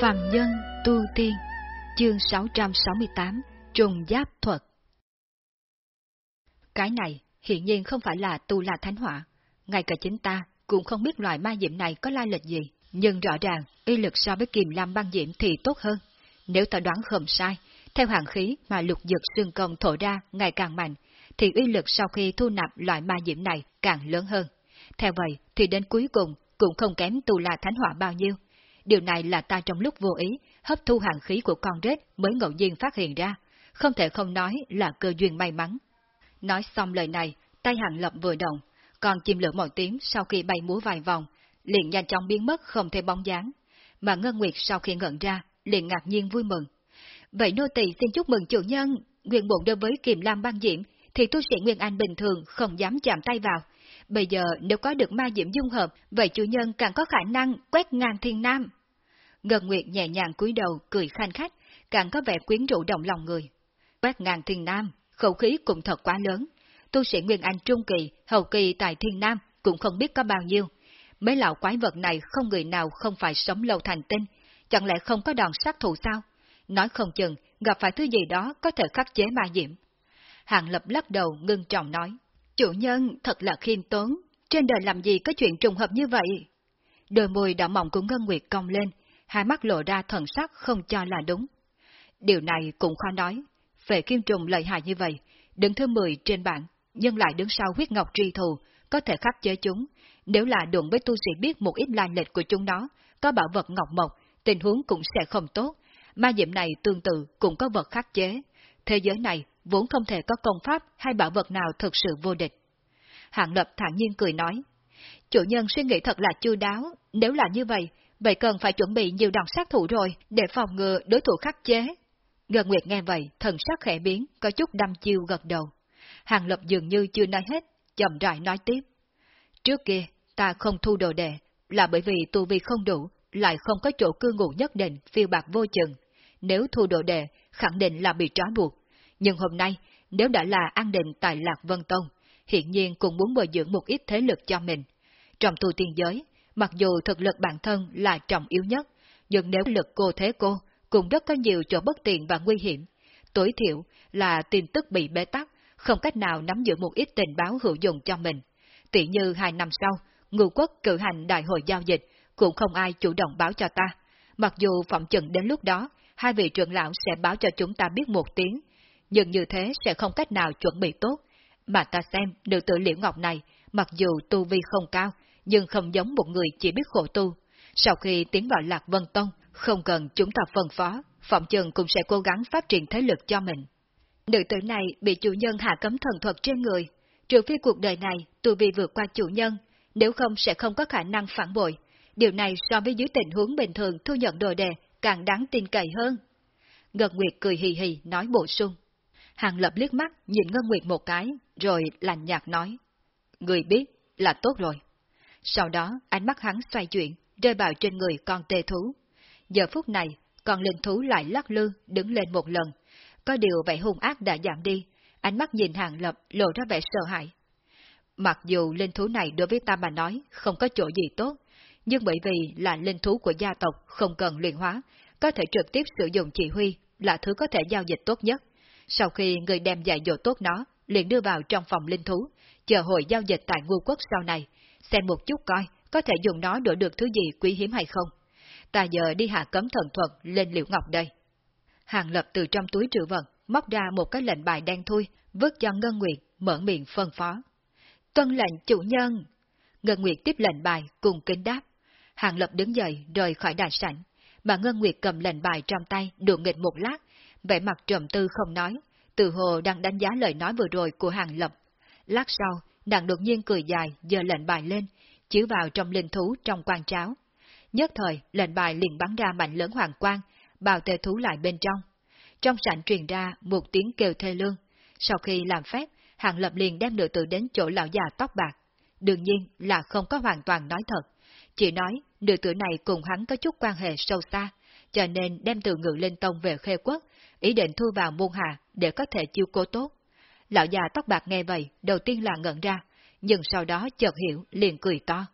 Phạm Nhân Tu Tiên Chương 668 Trùng Giáp Thuật Cái này hiện nhiên không phải là tu la thánh hỏa, ngay cả chính ta cũng không biết loại ma diệm này có lai lịch gì, nhưng rõ ràng uy lực so với kiềm lam băng diệm thì tốt hơn. Nếu ta đoán không sai, theo hàng khí mà lục dược xương công thổ ra ngày càng mạnh, thì uy lực sau khi thu nạp loại ma diễm này càng lớn hơn. Theo vậy thì đến cuối cùng cũng không kém tu la thánh hỏa bao nhiêu. Điều này là ta trong lúc vô ý hấp thu hàng khí của con rết mới ngẫu nhiên phát hiện ra, không thể không nói là cơ duyên may mắn. Nói xong lời này, tay hàng lập vừa động, còn chim lửa một tiếng sau khi bay múa vài vòng, liền nhanh chóng biến mất không thể bóng dáng. Mà Ngân Nguyệt sau khi ngẩn ra, liền ngạc nhiên vui mừng. Vậy nô tỳ xin chúc mừng chủ nhân, nguyện bộn đối với kiềm lam băng diễm, thì tu sĩ Nguyên Anh bình thường không dám chạm tay vào. Bây giờ nếu có được ma diễm dung hợp, vậy chủ nhân càng có khả năng quét ngang thiên nam. Ngân Nguyệt nhẹ nhàng cúi đầu cười khanh khách, càng có vẻ quyến rũ động lòng người. Quét ngang thiên nam, khẩu khí cũng thật quá lớn. Tu sĩ Nguyên Anh trung kỳ, hậu kỳ tại thiên nam cũng không biết có bao nhiêu. Mấy lão quái vật này không người nào không phải sống lâu thành tinh, chẳng lẽ không có đòn sát thủ sao? Nói không chừng, gặp phải thứ gì đó có thể khắc chế ma diễm. Hàng Lập lắc đầu ngưng trọng nói, chủ nhân thật là khiêm tốn, trên đời làm gì có chuyện trùng hợp như vậy? Đôi môi đỏ mỏng của Ngân Nguyệt cong lên, hai mắt lộ ra thần sắc không cho là đúng. Điều này cũng khó nói, về kim trùng lợi hại như vậy, đứng thứ 10 trên bảng, nhưng lại đứng sau huyết ngọc tri thù, có thể khắc chế chúng. Nếu là đụng với tu sĩ biết một ít lai lịch của chúng nó, có bảo vật ngọc mộc, tình huống cũng sẽ không tốt. Ma diệm này tương tự cũng có vật khắc chế. Thế giới này vốn không thể có công pháp hay bảo vật nào thực sự vô địch. Hạng Lập thản nhiên cười nói, chủ nhân suy nghĩ thật là chu đáo, nếu là như vậy, vậy cần phải chuẩn bị nhiều đòn sát thủ rồi để phòng ngừa đối thủ khắc chế. Ngân Nguyệt nghe vậy, thần sắc khẽ biến, có chút đăm chiêu gật đầu. Hàng Lập dường như chưa nói hết, chậm rãi nói tiếp. Trước kia, ta không thu đồ đệ, là bởi vì tu vi không đủ, lại không có chỗ cư ngụ nhất định, phiêu bạc vô chừng. Nếu thu đồ đệ, khẳng định là bị trói buộc. Nhưng hôm nay, nếu đã là an định tại Lạc Vân Tông, hiện nhiên cũng muốn bồi dưỡng một ít thế lực cho mình. Trong tu tiên giới, mặc dù thực lực bản thân là trọng yếu nhất, nhưng nếu lực cô thế cô, cũng rất có nhiều chỗ bất tiện và nguy hiểm. Tối thiểu là tin tức bị bế tắc, không cách nào nắm giữ một ít tình báo hữu dụng cho mình. Tỷ như hai năm sau, Ngụ quốc cử hành đại hội giao dịch, cũng không ai chủ động báo cho ta. Mặc dù phỏng chừng đến lúc đó, hai vị trưởng lão sẽ báo cho chúng ta biết một tiếng, nhưng như thế sẽ không cách nào chuẩn bị tốt. Mà ta xem nữ tử liễu ngọc này, mặc dù tu vi không cao, nhưng không giống một người chỉ biết khổ tu. Sau khi tiến vào Lạc Vân Tông, không cần chúng ta phân phó, Phạm Trần cũng sẽ cố gắng phát triển thế lực cho mình. Nữ tử này bị chủ nhân hạ cấm thần thuật trên người, trừ phi cuộc đời này tu vi vượt qua chủ nhân, nếu không sẽ không có khả năng phản bội. Điều này so với dưới tình huống bình thường thu nhận đồ đề càng đáng tin cậy hơn. Ngân Nguyệt cười hì hì nói bổ sung. Hàng lập liếc mắt nhìn Ngân Nguyệt một cái, rồi lành nhạt nói. Người biết là tốt rồi. Sau đó ánh mắt hắn xoay chuyển, rơi vào trên người con tê thú. Giờ phút này, con linh thú lại lắc lư, đứng lên một lần. Có điều vẻ hung ác đã giảm đi, ánh mắt nhìn hàng lập lộ ra vẻ sợ hãi. Mặc dù linh thú này đối với ta mà nói không có chỗ gì tốt, nhưng bởi vì là linh thú của gia tộc không cần luyện hóa, có thể trực tiếp sử dụng chỉ huy là thứ có thể giao dịch tốt nhất. Sau khi người đem dạy dỗ tốt nó, liền đưa vào trong phòng linh thú, chờ hội giao dịch tại vua quốc sau này, xem một chút coi có thể dùng nó đổi được thứ gì quý hiếm hay không. Ta giờ đi hạ cấm thần thuật lên liễu ngọc đây. Hàng lập từ trong túi trữ vật, móc ra một cái lệnh bài đen thui, vứt cho Ngân Nguyệt, mở miệng phân phó. Tuân lệnh chủ nhân! Ngân Nguyệt tiếp lệnh bài, cùng kính đáp. Hàng lập đứng dậy, rời khỏi đại sảnh, mà Ngân Nguyệt cầm lệnh bài trong tay, đùa nghịch một lát, vẻ mặt trầm tư không nói, từ hồ đang đánh giá lời nói vừa rồi của Hàng Lập. Lát sau, nàng đột nhiên cười dài, giơ lệnh bài lên, chiếu vào trong linh thú trong quan tráo. Nhất thời, lệnh bài liền bắn ra mạnh lớn hoàng quang, bào tê thú lại bên trong. Trong sảnh truyền ra một tiếng kêu thê lương. Sau khi làm phép, Hàng Lập liền đem nữ tử đến chỗ lão già tóc bạc. Đương nhiên là không có hoàn toàn nói thật. Chỉ nói, nữ tử này cùng hắn có chút quan hệ sâu xa, cho nên đem từ ngự lên tông về khê quốc, ý định thu vào môn hạ để có thể chiêu cố tốt. Lão già tóc bạc nghe vậy, đầu tiên là ngẩn ra, nhưng sau đó chợt hiểu, liền cười to.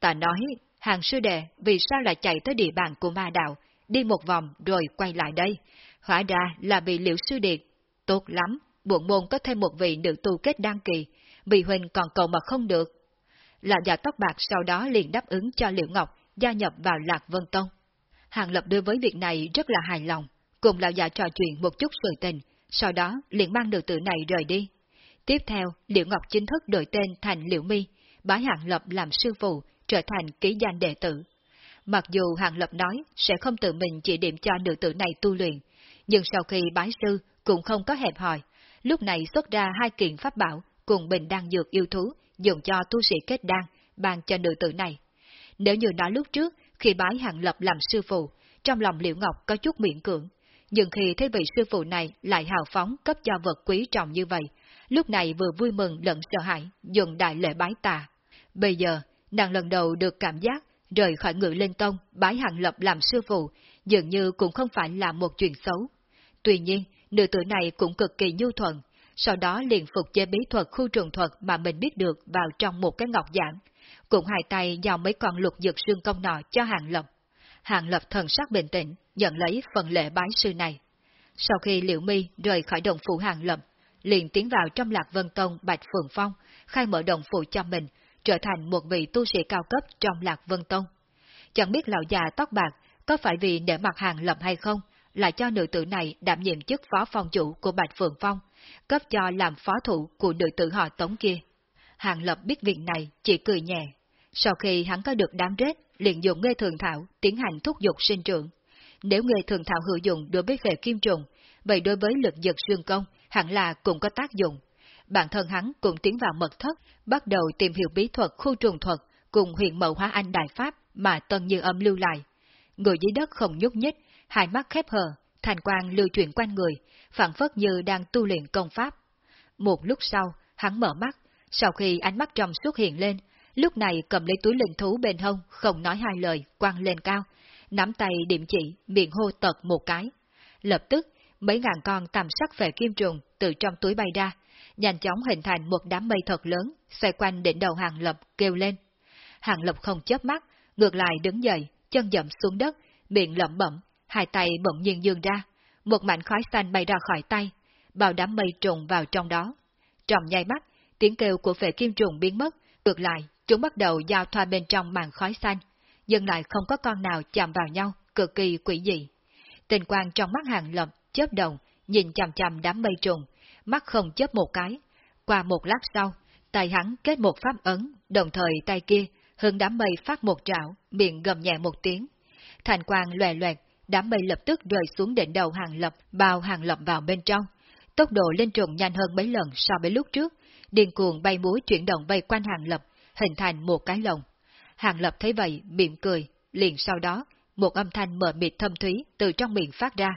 Ta nói, hàng sư đệ vì sao lại chạy tới địa bàn của ma đạo, đi một vòng rồi quay lại đây. Hóa ra là bị liễu sư điệt. Tốt lắm, buồn môn có thêm một vị nữ tu kết đăng kỳ, vì huynh còn cầu mà không được. lão già tóc bạc sau đó liền đáp ứng cho Liễu Ngọc gia nhập vào Lạc Vân Tông. Hàng Lập đối với việc này rất là hài lòng, cùng lão già trò chuyện một chút sự tình, sau đó liền mang nữ tử này rời đi. Tiếp theo, Liễu Ngọc chính thức đổi tên thành Liễu Mi, bái Hạng Lập làm sư phụ, trở thành ký danh đệ tử. Mặc dù Hạng Lập nói sẽ không tự mình chỉ điểm cho nữ tử này tu luyện, nhưng sau khi bái sư cũng không có hẹp hòi, lúc này xuất ra hai kiện pháp bảo cùng bình đan dược yêu thú dùng cho tu sĩ kết đan, ban cho nữ tử này. Nếu như nói lúc trước, khi bái Hạng Lập làm sư phụ, trong lòng Liễu Ngọc có chút miễn cưỡng, nhưng khi thấy vị sư phụ này lại hào phóng cấp cho vật quý trọng như vậy, lúc này vừa vui mừng lẫn sợ hãi, dùng đại lễ bái tà. Bây giờ, nàng lần đầu được cảm giác rời khỏi ngự lên tông, bái hàng lập làm sư phụ, dường như cũng không phải là một chuyện xấu. Tuy nhiên, nữ tử này cũng cực kỳ nhu thuận, sau đó liền phục chế bí thuật khu trường thuật mà mình biết được vào trong một cái ngọc giảng, cũng hai tay giao mấy con lục dược xương công nọ cho hàng lập. Hàng lập thần sắc bình tĩnh, nhận lấy phần lễ bái sư này. Sau khi Liễu Mi rời khỏi đồng phủ hàng lập, liền tiến vào trong lạc vân tông Bạch Phượng Phong, khai mở đồng phủ cho mình, trở thành một vị tu sĩ cao cấp trong lạc vân tông. Chẳng biết lão già tóc bạc có phải vì để mặt hàng lập hay không, lại cho nữ tử này đảm nhiệm chức phó phong chủ của Bạch Phượng Phong, cấp cho làm phó thủ của nữ tử họ tống kia. Hàng lập biết việc này, chỉ cười nhẹ. Sau khi hắn có được đám rết, liền dùng nghề thường thảo tiến hành thúc dục sinh trưởng. Nếu nghề thường thảo hữu dụng đối với hệ kim trùng, vậy đối với lực giật xương công, hẳn là cũng có tác dụng. Bản thân hắn cũng tiến vào mật thất, bắt đầu tìm hiểu bí thuật khu trùng thuật cùng huyền mậu hóa anh đại pháp mà Tân Như Âm lưu lại. Người dưới đất không nhúc nhích, hai mắt khép hờ, thành quang lưu chuyển quanh người, phản phất như đang tu luyện công pháp. Một lúc sau, hắn mở mắt, sau khi ánh mắt trong xuất hiện lên, lúc này cầm lấy túi linh thú bên hông, không nói hai lời, quăng lên cao, nắm tay điểm chỉ, miệng hô tật một cái. Lập tức, mấy ngàn con tầm sắc về kim trùng từ trong túi bay ra, nhanh chóng hình thành một đám mây thật lớn, xoay quanh đỉnh đầu hàng lập, kêu lên. Hàng lập không chớp mắt, ngược lại đứng dậy, chân dậm xuống đất, miệng lẩm bẩm, hai tay bỗng nhiên dương ra, một mảnh khói xanh bay ra khỏi tay, bao đám mây trùng vào trong đó. Trong nháy mắt, tiếng kêu của vệ kim trùng biến mất, ngược lại, chúng bắt đầu giao thoa bên trong màn khói xanh, nhưng lại không có con nào chạm vào nhau, cực kỳ quỷ dị. Tình quang trong mắt hàng lập, chớp động, nhìn chằm chằm đám mây trùng, mắt không chớp một cái. Qua một lát sau, tay hắn kết một pháp ấn, đồng thời tay kia hướng đám mây phát một trảo, miệng gầm nhẹ một tiếng. Thành quang loè loẹt, đám mây lập tức rơi xuống đỉnh đầu hàng lập, bao hàng lập vào bên trong. Tốc độ lên trùng nhanh hơn mấy lần so với lúc trước, điên cuồng bay múa chuyển động vây quanh hàng lập, hình thành một cái lồng. Hàng lập thấy vậy, miệng cười, liền sau đó, một âm thanh mờ mịt thâm thúy từ trong miệng phát ra.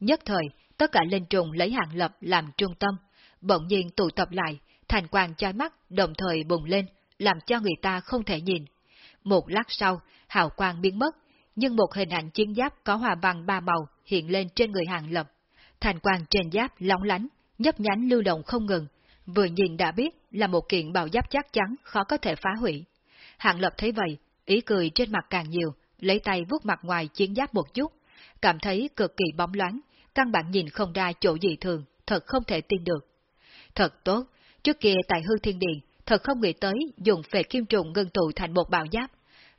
Nhất thời, tất cả linh trùng lấy hàng lập làm trung tâm, bỗng nhiên tụ tập lại, thành quang chói mắt đồng thời bùng lên, làm cho người ta không thể nhìn. Một lát sau, hào quang biến mất, nhưng một hình ảnh chiến giáp có hòa bằng ba màu hiện lên trên người hàng lập. Thành quang trên giáp lóng lánh, nhấp nhánh lưu động không ngừng, vừa nhìn đã biết là một kiện bào giáp chắc chắn khó có thể phá hủy. hạng lập thấy vậy, ý cười trên mặt càng nhiều, lấy tay vuốt mặt ngoài chiến giáp một chút, cảm thấy cực kỳ bóng loáng, căn bản nhìn không ra chỗ gì thường, thật không thể tin được. Thật tốt, trước kia tại hư thiên điện, thật không nghĩ tới dùng phệ kim trùng ngân tụ thành một bào giáp.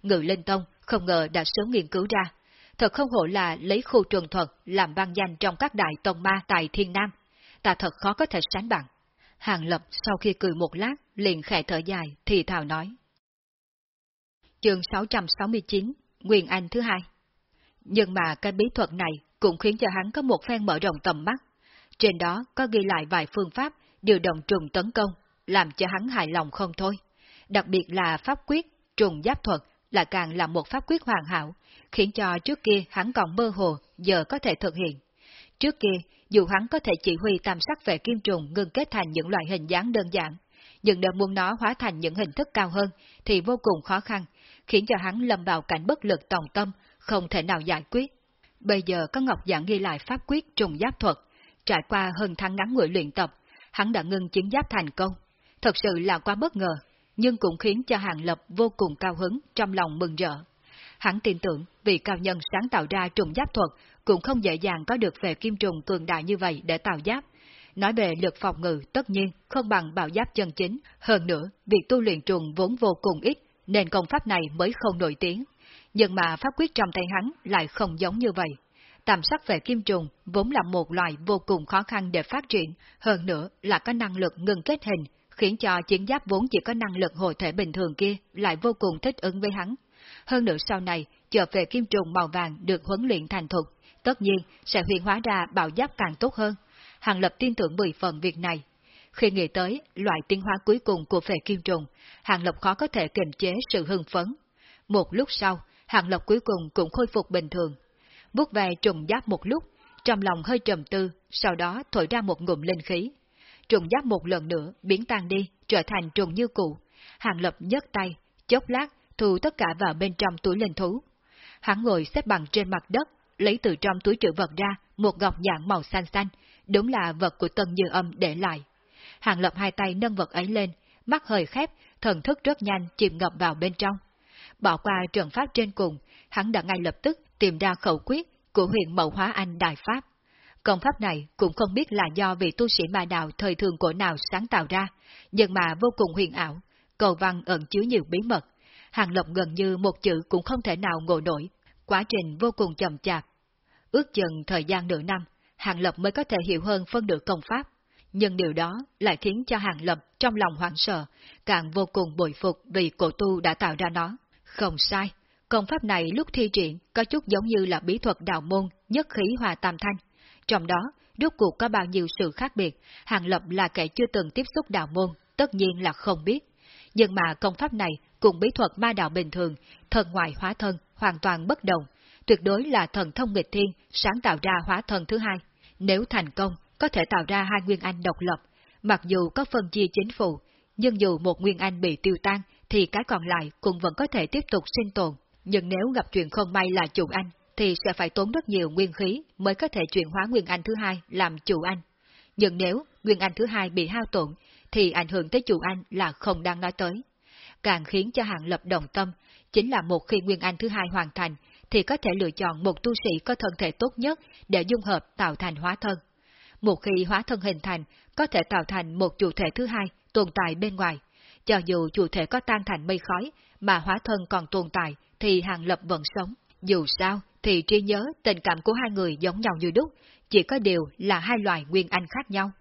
Ngự linh tông không ngờ đã sớm nghiên cứu ra. Thật không hổ là lấy khu trường thuật làm ban danh trong các đại tông ma tại thiên nam. Ta thật khó có thể sánh bằng. Hàng Lập sau khi cười một lát, liền khẽ thở dài, thì thào nói. Chương 669, Nguyên Anh thứ hai Nhưng mà cái bí thuật này cũng khiến cho hắn có một phen mở rộng tầm mắt. Trên đó có ghi lại vài phương pháp điều động trùng tấn công, làm cho hắn hài lòng không thôi. Đặc biệt là pháp quyết, trùng giáp thuật là càng là một pháp quyết hoàn hảo, khiến cho trước kia hắn còn mơ hồ, giờ có thể thực hiện. Trước kia, dù hắn có thể chỉ huy tam sắc về kim trùng ngừng kết thành những loại hình dáng đơn giản, nhưng nếu muốn nó hóa thành những hình thức cao hơn thì vô cùng khó khăn, khiến cho hắn lâm vào cảnh bất lực tòng tâm, không thể nào giải quyết. Bây giờ có Ngọc Giảng ghi lại pháp quyết trùng giáp thuật, trải qua hơn tháng ngắn ngủi luyện tập, hắn đã ngưng chiến giáp thành công. Thật sự là quá bất ngờ, nhưng cũng khiến cho Hàng Lập vô cùng cao hứng trong lòng mừng rỡ. Hắn tin tưởng vì cao nhân sáng tạo ra trùng giáp thuật cũng không dễ dàng có được về kim trùng cường đại như vậy để tạo giáp. Nói về lực phòng ngự tất nhiên không bằng bảo giáp chân chính, hơn nữa việc tu luyện trùng vốn vô cùng ít nên công pháp này mới không nổi tiếng. Nhưng mà pháp quyết trong tay hắn lại không giống như vậy. tạm sắc về kim trùng vốn là một loài vô cùng khó khăn để phát triển, hơn nữa là có năng lực ngừng kết hình, khiến cho chiến giáp vốn chỉ có năng lực hồi thể bình thường kia lại vô cùng thích ứng với hắn. Hơn nữa sau này, chờ về kim trùng màu vàng được huấn luyện thành thục, tất nhiên sẽ huyền hóa ra bạo giáp càng tốt hơn. Hàng Lập tin tưởng 10 phần việc này. Khi nghĩ tới loại tiến hóa cuối cùng của phệ kim trùng, Hàng Lập khó có thể kiềm chế sự hưng phấn. Một lúc sau, Hàng Lập cuối cùng cũng khôi phục bình thường. bước về trùng giáp một lúc, trong lòng hơi trầm tư, sau đó thổi ra một ngụm linh khí. Trùng giáp một lần nữa biến tan đi, trở thành trùng như cũ. Hàng Lập nhấc tay, chốc lát, thu tất cả vào bên trong túi linh thú. Hắn ngồi xếp bằng trên mặt đất, lấy từ trong túi trữ vật ra một gọc dạng màu xanh xanh, đúng là vật của Tân Như Âm để lại. Hàng Lập hai tay nâng vật ấy lên, mắt hơi khép, thần thức rất nhanh chìm ngập vào bên trong. Bỏ qua trận pháp trên cùng, hắn đã ngay lập tức tìm ra khẩu quyết của huyện Mậu Hóa Anh Đại Pháp. Công pháp này cũng không biết là do vị tu sĩ ma đạo thời thường cổ nào sáng tạo ra, nhưng mà vô cùng huyền ảo, cầu văn ẩn chứa nhiều bí mật. Hàng lộc gần như một chữ cũng không thể nào ngộ nổi, quá trình vô cùng chậm chạp. Ước chừng thời gian nửa năm, Hàng Lập mới có thể hiểu hơn phân được công pháp, nhưng điều đó lại khiến cho Hàng Lập trong lòng hoảng sợ, càng vô cùng bội phục vì cổ tu đã tạo ra nó. Không sai, công pháp này lúc thi triển có chút giống như là bí thuật đạo môn nhất khí hòa tam thanh. Trong đó, rốt cuộc có bao nhiêu sự khác biệt, Hàng Lập là kẻ chưa từng tiếp xúc đạo môn, tất nhiên là không biết. Nhưng mà công pháp này cùng bí thuật ma đạo bình thường, thần ngoại hóa thân, hoàn toàn bất đồng, tuyệt đối là thần thông nghịch thiên, sáng tạo ra hóa thần thứ hai. Nếu thành công, có thể tạo ra hai nguyên anh độc lập, mặc dù có phân chia chính phủ, nhưng dù một nguyên anh bị tiêu tan, thì cái còn lại cũng vẫn có thể tiếp tục sinh tồn. Nhưng nếu gặp chuyện không may là chủ anh, thì sẽ phải tốn rất nhiều nguyên khí mới có thể chuyển hóa nguyên anh thứ hai làm chủ anh. Nhưng nếu nguyên anh thứ hai bị hao tổn, thì ảnh hưởng tới chủ anh là không đang nói tới. Càng khiến cho hạng lập đồng tâm, chính là một khi nguyên anh thứ hai hoàn thành, thì có thể lựa chọn một tu sĩ có thân thể tốt nhất để dung hợp tạo thành hóa thân. Một khi hóa thân hình thành, có thể tạo thành một chủ thể thứ hai tồn tại bên ngoài. Cho dù chủ thể có tan thành mây khói, mà hóa thân còn tồn tại, thì hàng lập vẫn sống. Dù sao, thì trí nhớ tình cảm của hai người giống nhau như đúc, chỉ có điều là hai loài nguyên anh khác nhau.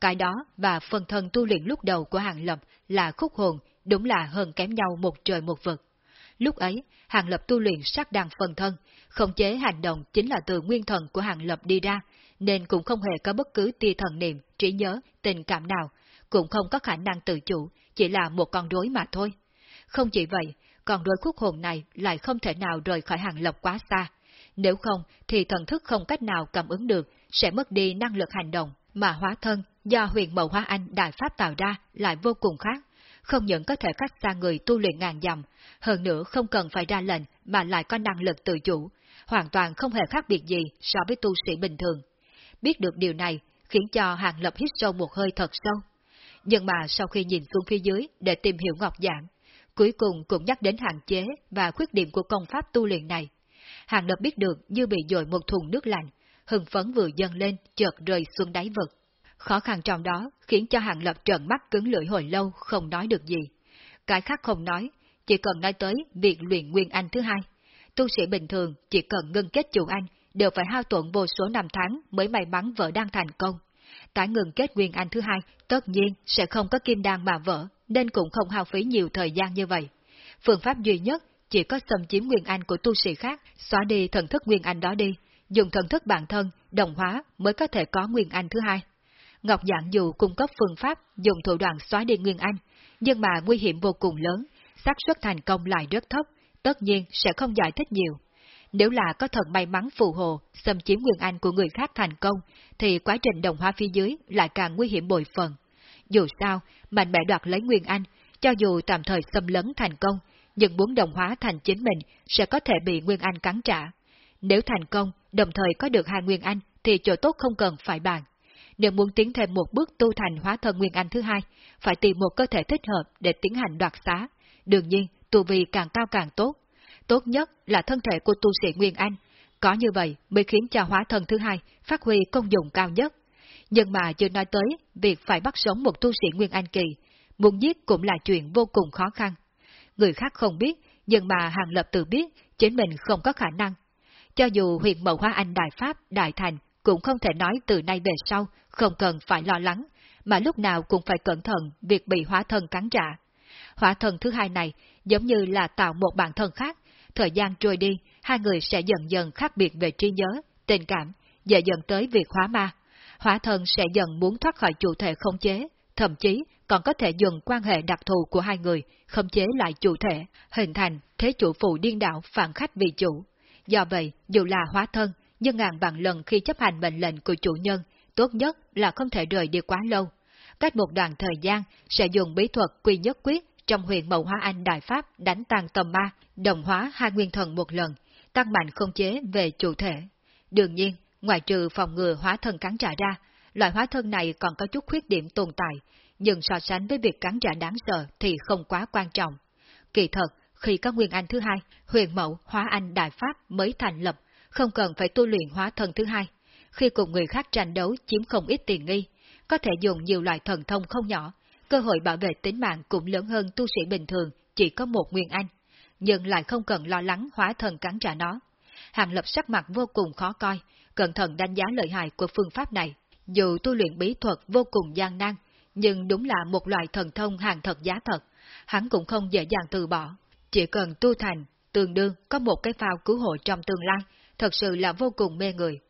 Cái đó và phần thân tu luyện lúc đầu của hàng lập là khúc hồn, đúng là hơn kém nhau một trời một vực. Lúc ấy, Hàng Lập tu luyện sắc đàn phần thân, không chế hành động chính là từ nguyên thần của Hàng Lập đi ra, nên cũng không hề có bất cứ tia thần niệm, trí nhớ, tình cảm nào, cũng không có khả năng tự chủ, chỉ là một con rối mà thôi. Không chỉ vậy, con rối khúc hồn này lại không thể nào rời khỏi Hàng Lập quá xa. Nếu không, thì thần thức không cách nào cảm ứng được, sẽ mất đi năng lực hành động, mà hóa thân do huyền mậu hóa anh đại pháp tạo ra lại vô cùng khác không những có thể cách xa người tu luyện ngàn dặm, hơn nữa không cần phải ra lệnh mà lại có năng lực tự chủ, hoàn toàn không hề khác biệt gì so với tu sĩ bình thường. Biết được điều này khiến cho Hàng Lập hít sâu một hơi thật sâu. Nhưng mà sau khi nhìn xuống phía dưới để tìm hiểu ngọc giảng, cuối cùng cũng nhắc đến hạn chế và khuyết điểm của công pháp tu luyện này. Hàng Lập biết được như bị dội một thùng nước lạnh, hừng phấn vừa dâng lên chợt rơi xuống đáy vực. Khó khăn trong đó khiến cho Hàng Lập trợn mắt cứng lưỡi hồi lâu không nói được gì. Cái khác không nói, chỉ cần nói tới việc luyện Nguyên Anh thứ hai. Tu sĩ bình thường chỉ cần ngưng kết chủ Anh đều phải hao tổn vô số năm tháng mới may mắn vỡ đang thành công. Tái ngừng kết Nguyên Anh thứ hai tất nhiên sẽ không có kim đan mà vỡ, nên cũng không hao phí nhiều thời gian như vậy. Phương pháp duy nhất chỉ có xâm chiếm Nguyên Anh của tu sĩ khác, xóa đi thần thức Nguyên Anh đó đi, dùng thần thức bản thân, đồng hóa mới có thể có Nguyên Anh thứ hai. Ngọc Dạng dù cung cấp phương pháp dùng thủ đoạn xóa đi Nguyên Anh, nhưng mà nguy hiểm vô cùng lớn, xác suất thành công lại rất thấp, tất nhiên sẽ không giải thích nhiều. Nếu là có thần may mắn phù hộ, xâm chiếm Nguyên Anh của người khác thành công, thì quá trình đồng hóa phía dưới lại càng nguy hiểm bội phần. Dù sao, mạnh mẽ đoạt lấy Nguyên Anh, cho dù tạm thời xâm lấn thành công, nhưng muốn đồng hóa thành chính mình sẽ có thể bị Nguyên Anh cắn trả. Nếu thành công, đồng thời có được hai Nguyên Anh, thì chỗ tốt không cần phải bàn. Nếu muốn tiến thêm một bước tu thành hóa thân Nguyên Anh thứ hai, phải tìm một cơ thể thích hợp để tiến hành đoạt xá. Đương nhiên, tu vi càng cao càng tốt. tốt nhất là thân thể của tu sĩ Nguyên Anh, có như vậy mới khiến cho hóa thân thứ hai phát huy công dụng cao nhất. Nhưng mà chưa nói tới việc phải bắt sống một tu sĩ Nguyên Anh kỳ, muốn giết cũng là chuyện vô cùng khó khăn. Người khác không biết, nhưng mà Hàng Lập tự biết chính mình không có khả năng. Cho dù huyện Mậu Hoa Anh Đại Pháp, Đại Thành cũng không thể nói từ nay về sau không cần phải lo lắng, mà lúc nào cũng phải cẩn thận việc bị hóa thân cắn trả. Hóa thân thứ hai này giống như là tạo một bản thân khác, thời gian trôi đi, hai người sẽ dần dần khác biệt về trí nhớ, tình cảm, dễ dần tới việc hóa ma. Hóa thân sẽ dần muốn thoát khỏi chủ thể không chế, thậm chí còn có thể dùng quan hệ đặc thù của hai người khống chế lại chủ thể, hình thành thế chủ phụ điên đạo phản khách vì chủ. Do vậy, dù là hóa thân, nhưng ngàn vạn lần khi chấp hành mệnh lệnh của chủ nhân, tốt nhất là không thể rời đi quá lâu. Cách một đoạn thời gian sẽ dùng bí thuật quy nhất quyết trong huyền mậu hóa anh đại pháp đánh tan tầm ma, đồng hóa hai nguyên thần một lần, tăng mạnh không chế về chủ thể. Đương nhiên, ngoài trừ phòng ngừa hóa thân cắn trả ra, loại hóa thân này còn có chút khuyết điểm tồn tại, nhưng so sánh với việc cắn trả đáng sợ thì không quá quan trọng. Kỳ thật, khi có nguyên anh thứ hai, huyền mẫu hóa anh đại pháp mới thành lập, không cần phải tu luyện hóa thần thứ hai. Khi cùng người khác tranh đấu chiếm không ít tiền nghi, có thể dùng nhiều loại thần thông không nhỏ, cơ hội bảo vệ tính mạng cũng lớn hơn tu sĩ bình thường chỉ có một nguyên anh, nhưng lại không cần lo lắng hóa thần cắn trả nó. Hàng lập sắc mặt vô cùng khó coi, cẩn thận đánh giá lợi hại của phương pháp này. Dù tu luyện bí thuật vô cùng gian nan, nhưng đúng là một loại thần thông hàng thật giá thật, hắn cũng không dễ dàng từ bỏ. Chỉ cần tu thành, tương đương có một cái phao cứu hộ trong tương lai, thật sự là vô cùng mê người.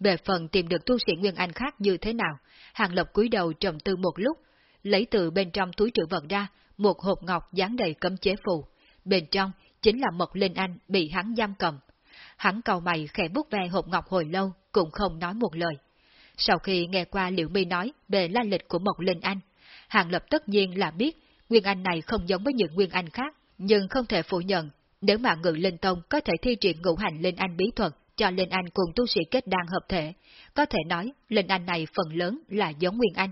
Về phần tìm được tu sĩ Nguyên Anh khác như thế nào, Hàng Lập cúi đầu trầm tư một lúc, lấy từ bên trong túi trữ vật ra một hộp ngọc dán đầy cấm chế phù. Bên trong chính là Mộc Linh Anh bị hắn giam cầm. Hắn cầu mày khẽ bút ve hộp ngọc hồi lâu, cũng không nói một lời. Sau khi nghe qua Liễu Mi nói về la lịch của Mộc Linh Anh, Hàng Lập tất nhiên là biết Nguyên Anh này không giống với những Nguyên Anh khác, nhưng không thể phủ nhận, nếu mà ngự linh tông có thể thi triển ngũ hành linh anh bí thuật cho linh anh cùng tu sĩ kết đan hợp thể, có thể nói linh anh này phần lớn là giống Nguyên Anh.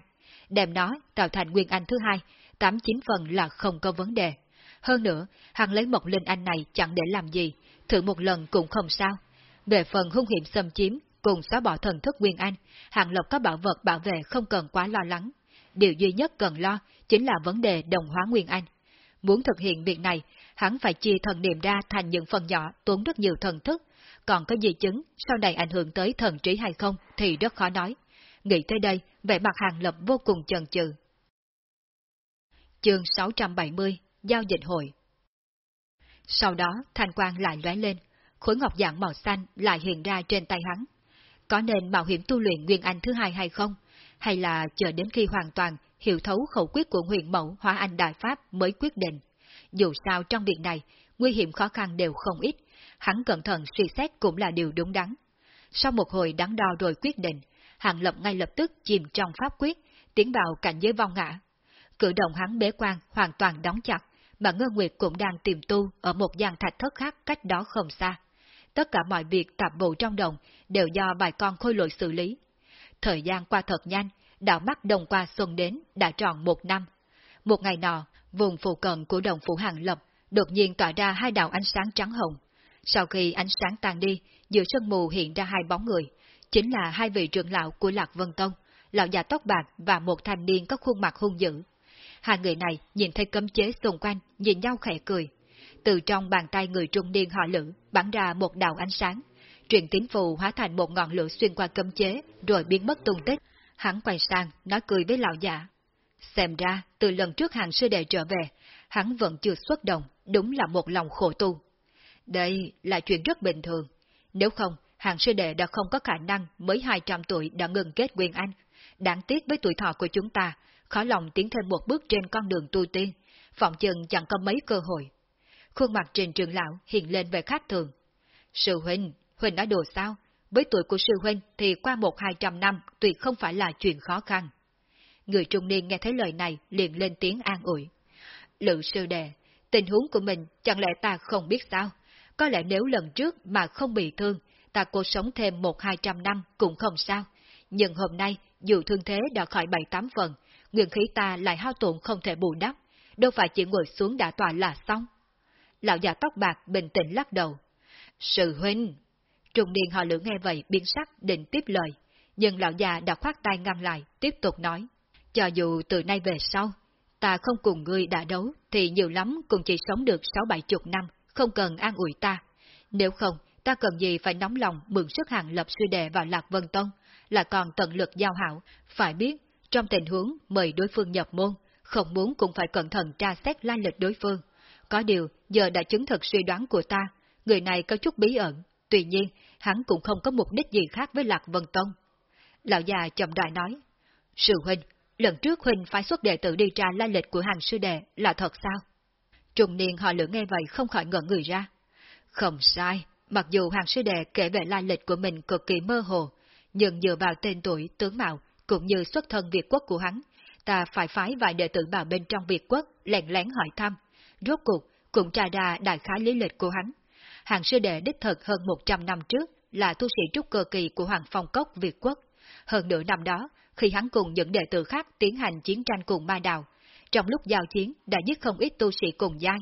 Đem nó tạo thành Nguyên Anh thứ hai, tám chín phần là không có vấn đề. Hơn nữa, hàng lấy một linh anh này chẳng để làm gì, thử một lần cũng không sao. Về phần hung hiểm xâm chiếm, cùng xóa bỏ thần thức Nguyên Anh, hàng lộc có bảo vật bảo vệ không cần quá lo lắng. Điều duy nhất cần lo chính là vấn đề đồng hóa Nguyên Anh. Muốn thực hiện việc này, hắn phải chia thần niệm ra thành những phần nhỏ tốn rất nhiều thần thức, còn có di chứng sau này ảnh hưởng tới thần trí hay không thì rất khó nói. Nghĩ tới đây, vẻ mặt hàng lập vô cùng chần chừ. Chương 670 Giao dịch hội Sau đó, thanh quang lại lóe lên, khối ngọc dạng màu xanh lại hiện ra trên tay hắn. Có nên mạo hiểm tu luyện Nguyên Anh thứ hai hay không? Hay là chờ đến khi hoàn toàn hiểu thấu khẩu quyết của huyền mẫu Hóa Anh Đại Pháp mới quyết định? Dù sao trong việc này, nguy hiểm khó khăn đều không ít, hắn cẩn thận suy xét cũng là điều đúng đắn. Sau một hồi đắn đo rồi quyết định, Hàng Lập ngay lập tức chìm trong pháp quyết, tiến vào cảnh giới vong ngã. Cử động hắn bế quan hoàn toàn đóng chặt, mà Ngân Nguyệt cũng đang tìm tu ở một gian thạch thất khác cách đó không xa. Tất cả mọi việc tạp bộ trong đồng đều do bài con khôi lội xử lý. Thời gian qua thật nhanh, đạo mắt đồng qua xuân đến đã tròn một năm. Một ngày nọ, vùng phụ cận của đồng phủ Hàng Lập đột nhiên tỏa ra hai đạo ánh sáng trắng hồng. Sau khi ánh sáng tan đi, giữa sân mù hiện ra hai bóng người, chính là hai vị trưởng lão của Lạc Vân Tông, lão già tóc bạc và một thanh niên có khuôn mặt hung dữ. Hai người này nhìn thấy cấm chế xung quanh, nhìn nhau khẽ cười. Từ trong bàn tay người trung niên họ lữ bắn ra một đạo ánh sáng, truyền tín phù hóa thành một ngọn lửa xuyên qua cấm chế, rồi biến mất tung tích. Hắn quay sang, nói cười với lão già. Xem ra, từ lần trước hàng sư đệ trở về, hắn vẫn chưa xuất động, đúng là một lòng khổ tu. Đây là chuyện rất bình thường. Nếu không, hàng sư đệ đã không có khả năng mới 200 tuổi đã ngừng kết quyền anh. Đáng tiếc với tuổi thọ của chúng ta, khó lòng tiến thêm một bước trên con đường tu tiên, phỏng chừng chẳng có mấy cơ hội. Khuôn mặt trên trường lão hiện lên về khác thường. Sư huynh, huynh nói đồ sao? Với tuổi của sư huynh thì qua một hai trăm năm tuyệt không phải là chuyện khó khăn. Người trung niên nghe thấy lời này liền lên tiếng an ủi. Lự sư đệ, tình huống của mình chẳng lẽ ta không biết sao? Có lẽ nếu lần trước mà không bị thương, ta cô sống thêm một hai trăm năm cũng không sao. Nhưng hôm nay, dù thương thế đã khỏi bảy tám phần, nguyên khí ta lại hao tổn không thể bù đắp, đâu phải chỉ ngồi xuống đã tòa là xong. lão già tóc bạc bình tĩnh lắc đầu. Sự huynh! Trung niên họ lưỡng nghe vậy biến sắc định tiếp lời, nhưng lão già đã khoát tay ngăn lại, tiếp tục nói. Cho dù từ nay về sau, ta không cùng ngươi đã đấu, thì nhiều lắm cũng chỉ sống được sáu bảy chục năm, không cần an ủi ta. Nếu không, ta cần gì phải nóng lòng mượn sức hàng lập sư đệ vào Lạc Vân Tông, là còn tận lực giao hảo, phải biết, trong tình huống mời đối phương nhập môn, không muốn cũng phải cẩn thận tra xét lai lịch đối phương. Có điều, giờ đã chứng thực suy đoán của ta, người này có chút bí ẩn, tuy nhiên, hắn cũng không có mục đích gì khác với Lạc Vân Tông. Lão già chậm đại nói, Sư huynh, lần trước huynh phải xuất đệ tử đi tra lai lịch của hàng sư đệ là thật sao? Trùng niên họ lửa nghe vậy không khỏi ngẩn người ra. Không sai, mặc dù hàng sư đệ kể về lai lịch của mình cực kỳ mơ hồ, nhưng dựa vào tên tuổi, tướng mạo, cũng như xuất thân Việt quốc của hắn, ta phải phái vài đệ tử vào bên trong Việt quốc lén lén hỏi thăm. Rốt cuộc, cũng tra ra đại khái lý lịch của hắn. Hàng sư đệ đích thật hơn 100 năm trước là tu sĩ trúc cơ kỳ của Hoàng Phong Cốc Việt quốc. Hơn nửa năm đó, khi hắn cùng những đệ tử khác tiến hành chiến tranh cùng ma đào, trong lúc giao chiến đã giết không ít tu sĩ cùng giai.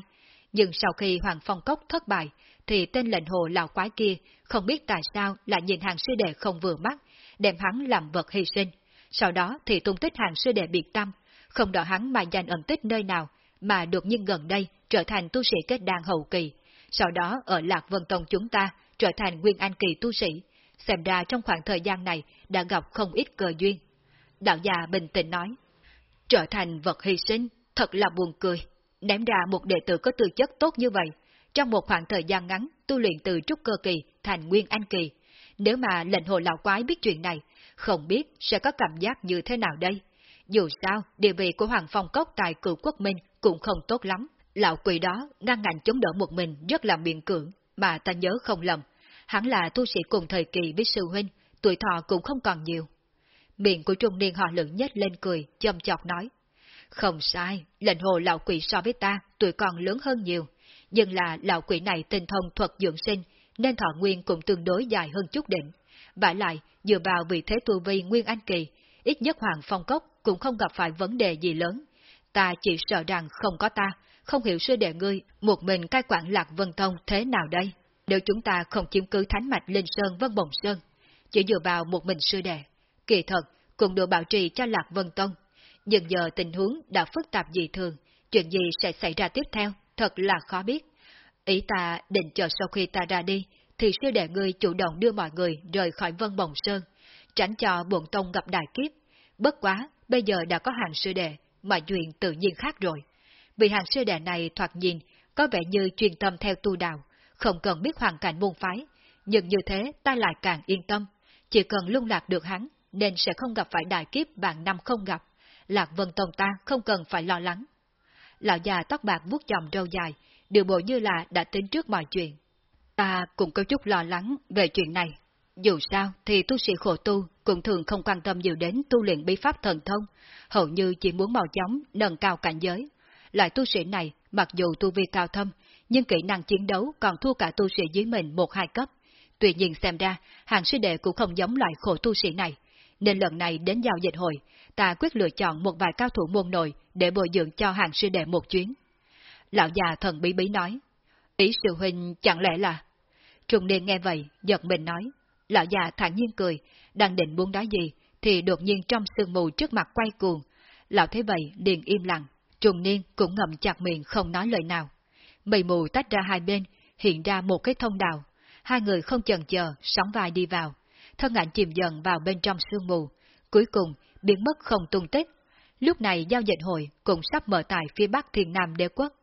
Nhưng sau khi Hoàng Phong Cốc thất bại, thì tên lệnh hồ lão quái kia không biết tại sao lại nhìn hàng sư đệ không vừa mắt, đem hắn làm vật hy sinh. Sau đó thì tung tích hàng sư đệ biệt tâm, không đợi hắn mà danh ẩn tích nơi nào, mà đột nhiên gần đây trở thành tu sĩ kết đan hậu kỳ. Sau đó ở Lạc Vân Tông chúng ta trở thành nguyên anh kỳ tu sĩ. Xem ra trong khoảng thời gian này đã gặp không ít cơ duyên. Đạo già bình tĩnh nói, trở thành vật hy sinh, thật là buồn cười. Ném ra một đệ tử có tư chất tốt như vậy, trong một khoảng thời gian ngắn tu luyện từ trúc cơ kỳ thành nguyên anh kỳ. Nếu mà lệnh hồ lão quái biết chuyện này, không biết sẽ có cảm giác như thế nào đây. Dù sao, địa vị của Hoàng Phong Cốc tại cựu quốc minh cũng không tốt lắm. Lão quỷ đó ngăn ngành chống đỡ một mình rất là miệng cưỡng, mà ta nhớ không lầm. Hắn là tu sĩ cùng thời kỳ với sư huynh, tuổi thọ cũng không còn nhiều. Miệng của trung niên họ lửng nhất lên cười, châm chọc nói. Không sai, lệnh hồ lão quỷ so với ta, tuổi còn lớn hơn nhiều. Nhưng là lão quỷ này tinh thông thuật dưỡng sinh, nên thọ nguyên cũng tương đối dài hơn chút đỉnh. Và lại, dựa vào vị thế tu vi Nguyên Anh Kỳ, ít nhất Hoàng Phong Cốc cũng không gặp phải vấn đề gì lớn. Ta chỉ sợ rằng không có ta, không hiểu sư đệ ngươi, một mình cai quản Lạc Vân Tông thế nào đây? Nếu chúng ta không chiếm cứ thánh mạch Linh Sơn Vân Bồng Sơn, chỉ dựa vào một mình sư đệ, kỳ thật cũng được bảo trì cho Lạc Vân Tông. Nhưng giờ tình huống đã phức tạp dị thường, chuyện gì sẽ xảy ra tiếp theo, thật là khó biết. Ý ta định chờ sau khi ta ra đi, thì sư đệ ngươi chủ động đưa mọi người rời khỏi Vân Bồng Sơn, tránh cho buồn tông gặp đại kiếp. Bất quá, bây giờ đã có hàng sư đệ, mà chuyện tự nhiên khác rồi. Vì hàng sư đệ này thoạt nhìn, có vẻ như truyền tâm theo tu đạo, không cần biết hoàn cảnh môn phái, nhưng như thế ta lại càng yên tâm, chỉ cần lung lạc được hắn, nên sẽ không gặp phải đại kiếp vạn năm không gặp. Lạc Vân Tông ta không cần phải lo lắng. Lão già tóc bạc vuốt dòng râu dài, điều bộ như là đã tính trước mọi chuyện. Ta cũng có chút lo lắng về chuyện này. Dù sao thì tu sĩ khổ tu cũng thường không quan tâm nhiều đến tu luyện bí pháp thần thông, hầu như chỉ muốn mau chóng nâng cao cảnh giới. Loại tu sĩ này, mặc dù tu vi cao thâm, nhưng kỹ năng chiến đấu còn thua cả tu sĩ dưới mình một hai cấp. Tuy nhiên xem ra, hàng sư đệ cũng không giống loại khổ tu sĩ này, nên lần này đến giao dịch hội, ta quyết lựa chọn một vài cao thủ môn nội để bồi dưỡng cho hàng sư đệ một chuyến. Lão già thần bí bí nói, ý sư huynh chẳng lẽ là... Trung niên nghe vậy, giật mình nói, lão già thản nhiên cười, đang định buông đá gì, thì đột nhiên trong sương mù trước mặt quay cuồng. Lão thấy vậy liền im lặng, trùng niên cũng ngậm chặt miệng không nói lời nào. Mây mù tách ra hai bên, hiện ra một cái thông đạo. Hai người không chần chờ, sóng vai đi vào. Thân ảnh chìm dần vào bên trong sương mù. Cuối cùng, biến mất không tung tích. Lúc này giao dịch hội cũng sắp mở tại phía bắc thiên nam đế quốc.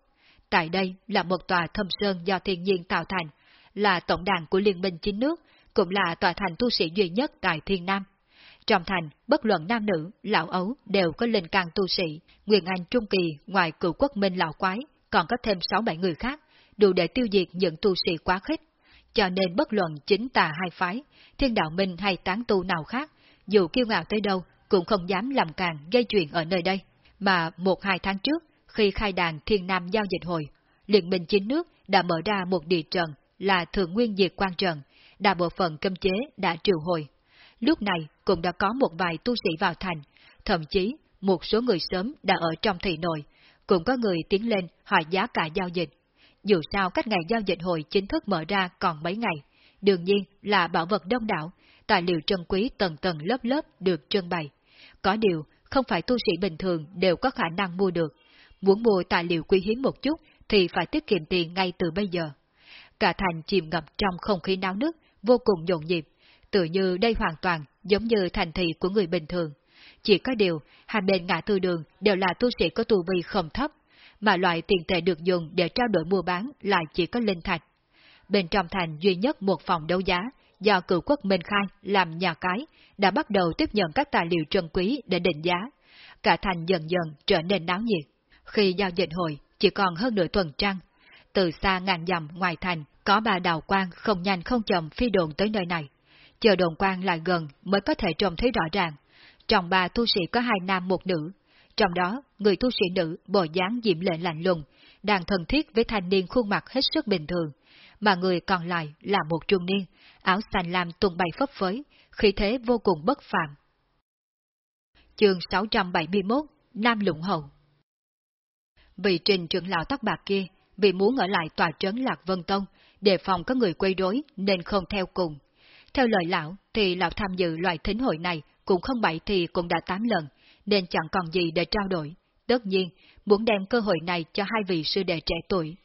Tại đây là một tòa thâm sơn do thiên nhiên tạo thành, là tổng đàn của Liên minh chính nước, cũng là tòa thành tu sĩ duy nhất tại thiên nam. Trong thành, bất luận nam nữ, lão ấu đều có linh can tu sĩ, Nguyên Anh Trung Kỳ ngoài cựu quốc minh lão quái, còn có thêm 6-7 người khác, đủ để tiêu diệt những tu sĩ quá khích. Cho nên bất luận chính tà hai phái, thiên đạo minh hay tán tu nào khác, dù kiêu ngạo tới đâu, cũng không dám làm càng gây chuyện ở nơi đây. Mà một hai tháng trước, khi khai đàn thiên nam giao dịch hội, Liên minh chính nước đã mở ra một địa trận là Thượng Nguyên Diệt Quan Trận, đa bộ phận cấm chế đã triệu hồi. Lúc này cũng đã có một vài tu sĩ vào thành, thậm chí một số người sớm đã ở trong thị nội, cũng có người tiến lên hỏi giá cả giao dịch dù sao cách ngày giao dịch hội chính thức mở ra còn mấy ngày. Đương nhiên là bảo vật đông đảo, tài liệu trân quý tầng tầng lớp lớp được trưng bày. Có điều, không phải tu sĩ bình thường đều có khả năng mua được. Muốn mua tài liệu quý hiếm một chút thì phải tiết kiệm tiền ngay từ bây giờ. Cả thành chìm ngập trong không khí náo nước, vô cùng nhộn nhịp, tự như đây hoàn toàn giống như thành thị của người bình thường. Chỉ có điều, hai bên ngã tư đường đều là tu sĩ có tu vi không thấp, mà loại tiền tệ được dùng để trao đổi mua bán lại chỉ có linh thạch. Bên trong thành duy nhất một phòng đấu giá, do cựu quốc Minh Khai làm nhà cái, đã bắt đầu tiếp nhận các tài liệu trân quý để định giá. Cả thành dần dần trở nên náo nhiệt. Khi giao dịch hội chỉ còn hơn nửa tuần trăng, từ xa ngàn dặm ngoài thành, có ba đào quang không nhanh không chậm phi đồn tới nơi này. Chờ đồn quang lại gần mới có thể trông thấy rõ ràng. Trong ba tu sĩ có hai nam một nữ. Trong đó, người tu sĩ nữ bộ dáng diễm lệ lạnh lùng, đang thân thiết với thanh niên khuôn mặt hết sức bình thường, mà người còn lại là một trung niên, áo xanh lam tung bay phấp phới, khí thế vô cùng bất phàm. Chương 671 Nam Lũng Hậu Vị trình trưởng lão tóc bạc kia, vì muốn ở lại tòa trấn Lạc Vân Tông, đề phòng có người quấy rối nên không theo cùng. Theo lời lão, thì lão tham dự loại thính hội này cũng không bảy thì cũng đã tám lần, nên chẳng còn gì để trao đổi. Tất nhiên, muốn đem cơ hội này cho hai vị sư đệ trẻ tuổi.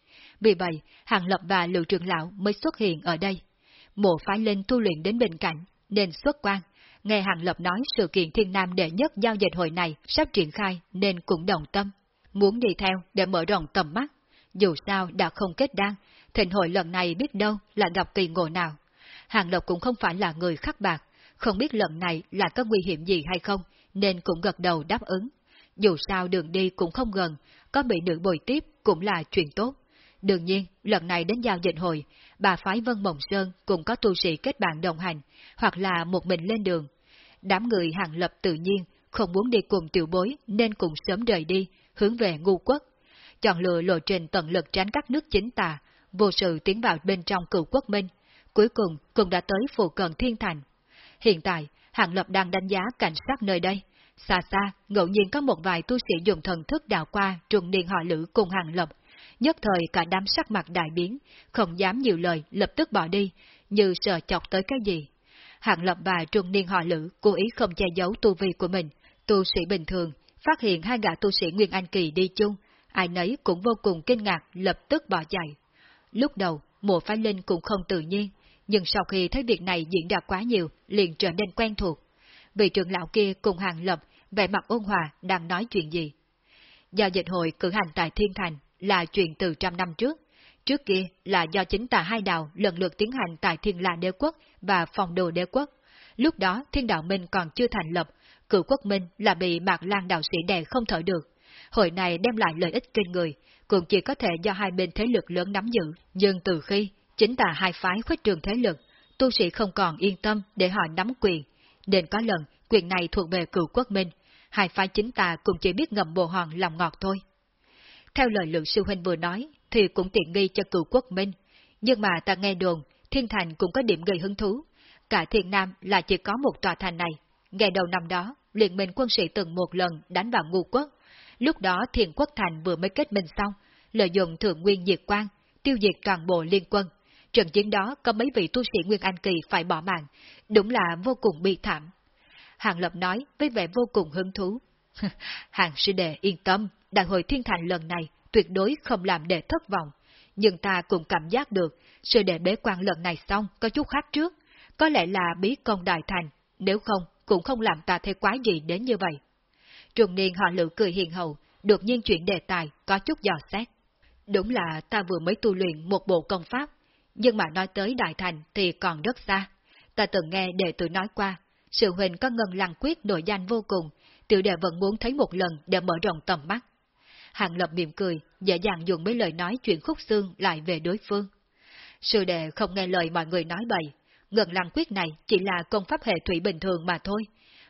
Vì vậy, Hàng Lập và Lưu Trường Lão mới xuất hiện ở đây. Mộ phái lên tu luyện đến bên cạnh, nên xuất quan. Nghe Hàng Lập nói sự kiện thiên nam đệ nhất giao dịch hội này sắp triển khai nên cũng đồng tâm. Muốn đi theo để mở rộng tầm mắt. Dù sao đã không kết đan, thịnh hội lần này biết đâu là gặp kỳ ngộ nào. Hàng Lập cũng không phải là người khắc bạc, không biết lần này là có nguy hiểm gì hay không, nên cũng gật đầu đáp ứng. Dù sao đường đi cũng không gần, có bị nữ bồi tiếp cũng là chuyện tốt. Đương nhiên, lần này đến giao dịch hội, bà phái Vân Mộng Sơn cũng có tu sĩ kết bạn đồng hành, hoặc là một mình lên đường. Đám người hàng lập tự nhiên, không muốn đi cùng tiểu bối nên cũng sớm rời đi, hướng về ngu quốc. Chọn lựa lộ trình tận lực tránh các nước chính tà, vô sự tiến vào bên trong cựu quốc minh. Cuối cùng cũng đã tới phụ cận thiên thành. Hiện tại, Hàng Lập đang đánh giá cảnh sát nơi đây. Xa xa, ngẫu nhiên có một vài tu sĩ dùng thần thức đào qua trùng niên họ lữ cùng Hàng Lập. Nhất thời cả đám sắc mặt đại biến, không dám nhiều lời, lập tức bỏ đi, như sợ chọc tới cái gì. Hàng Lập và trung niên họ lữ cố ý không che giấu tu vi của mình, tu sĩ bình thường, phát hiện hai gã tu sĩ Nguyên Anh Kỳ đi chung, ai nấy cũng vô cùng kinh ngạc, lập tức bỏ chạy. Lúc đầu, mùa phái linh cũng không tự nhiên, nhưng sau khi thấy việc này diễn ra quá nhiều, liền trở nên quen thuộc. Vị trưởng lão kia cùng hàng lập, vẻ mặt ôn hòa, đang nói chuyện gì. Giao dịch hội cử hành tại Thiên Thành là chuyện từ trăm năm trước. Trước kia là do chính tà hai đạo lần lượt tiến hành tại Thiên La Đế Quốc và Phòng Đồ Đế Quốc. Lúc đó Thiên Đạo Minh còn chưa thành lập, cựu quốc minh là bị Mạc Lan đạo sĩ đè không thở được. Hội này đem lại lợi ích kinh người, cũng chỉ có thể do hai bên thế lực lớn nắm giữ. Nhưng từ khi chính tà hai phái khuếch trường thế lực, tu sĩ không còn yên tâm để họ nắm quyền. Đến có lần, quyền này thuộc về cựu quốc minh, hai phái chính tà cũng chỉ biết ngầm bồ hòn lòng ngọt thôi. Theo lời lượng sư huynh vừa nói, thì cũng tiện nghi cho cựu quốc minh. Nhưng mà ta nghe đồn, thiên thành cũng có điểm gây hứng thú. Cả thiên nam là chỉ có một tòa thành này. Ngày đầu năm đó, liên minh quân sĩ từng một lần đánh vào ngu quốc. Lúc đó thiên quốc thành vừa mới kết minh xong, lợi dụng thượng nguyên diệt quan, tiêu diệt toàn bộ liên quân. Trận chiến đó có mấy vị tu sĩ Nguyên Anh Kỳ phải bỏ mạng, đúng là vô cùng bi thảm. Hàng Lập nói với vẻ vô cùng hứng thú. Hàng sư đệ yên tâm, đại hội thiên thành lần này tuyệt đối không làm đệ thất vọng. Nhưng ta cũng cảm giác được, sư đệ bế quan lần này xong có chút khác trước. Có lẽ là bí công đại thành, nếu không cũng không làm ta thấy quá gì đến như vậy. Trùng niên họ lự cười hiền hậu, đột nhiên chuyển đề tài, có chút dò xét. Đúng là ta vừa mới tu luyện một bộ công pháp, nhưng mà nói tới đại thành thì còn rất xa. Ta từng nghe đệ tử nói qua, sự huynh có ngân lăng quyết nội danh vô cùng, tiểu đệ vẫn muốn thấy một lần để mở rộng tầm mắt. Hàng Lập mỉm cười, dễ dàng dùng mấy lời nói chuyện khúc xương lại về đối phương. Sư đệ không nghe lời mọi người nói bậy, ngân lăng quyết này chỉ là công pháp hệ thủy bình thường mà thôi.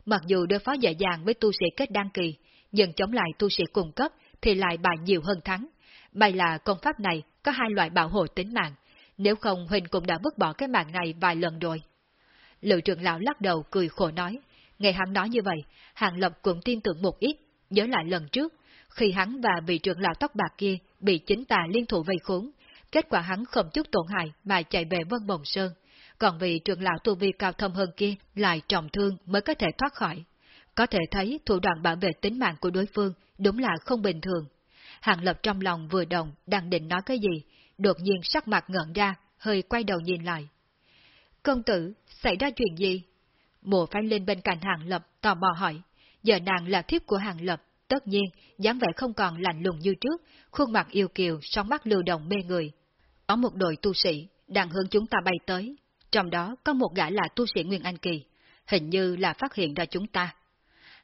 Mặc dù đối phó dễ dàng với tu sĩ kết đăng kỳ, nhưng chống lại tu sĩ cung cấp thì lại bại nhiều hơn thắng. May là công pháp này có hai loại bảo hộ tính mạng, nếu không Huỳnh cũng đã vứt bỏ cái mạng này vài lần rồi. lữ trưởng lão lắc đầu cười khổ nói, nghe hắn nói như vậy, Hàng Lập cũng tin tưởng một ít, nhớ lại lần trước, khi hắn và vị trưởng lão tóc bạc kia bị chính tà liên thủ vây khốn, kết quả hắn không chút tổn hại mà chạy về Vân Bồng Sơn, còn vị trưởng lão tu vi cao thâm hơn kia lại trọng thương mới có thể thoát khỏi. Có thể thấy thủ đoạn bảo vệ tính mạng của đối phương đúng là không bình thường. Hàng Lập trong lòng vừa đồng đang định nói cái gì, đột nhiên sắc mặt ngẩn ra, hơi quay đầu nhìn lại. Công tử, xảy ra chuyện gì? Mùa phán linh bên cạnh Hàng Lập tò mò hỏi, giờ nàng là thiếp của Hàng Lập, tất nhiên, dáng vẻ không còn lạnh lùng như trước, khuôn mặt yêu kiều, sóng mắt lưu động mê người. Có một đội tu sĩ đang hướng chúng ta bay tới, trong đó có một gã là tu sĩ Nguyên Anh Kỳ, hình như là phát hiện ra chúng ta.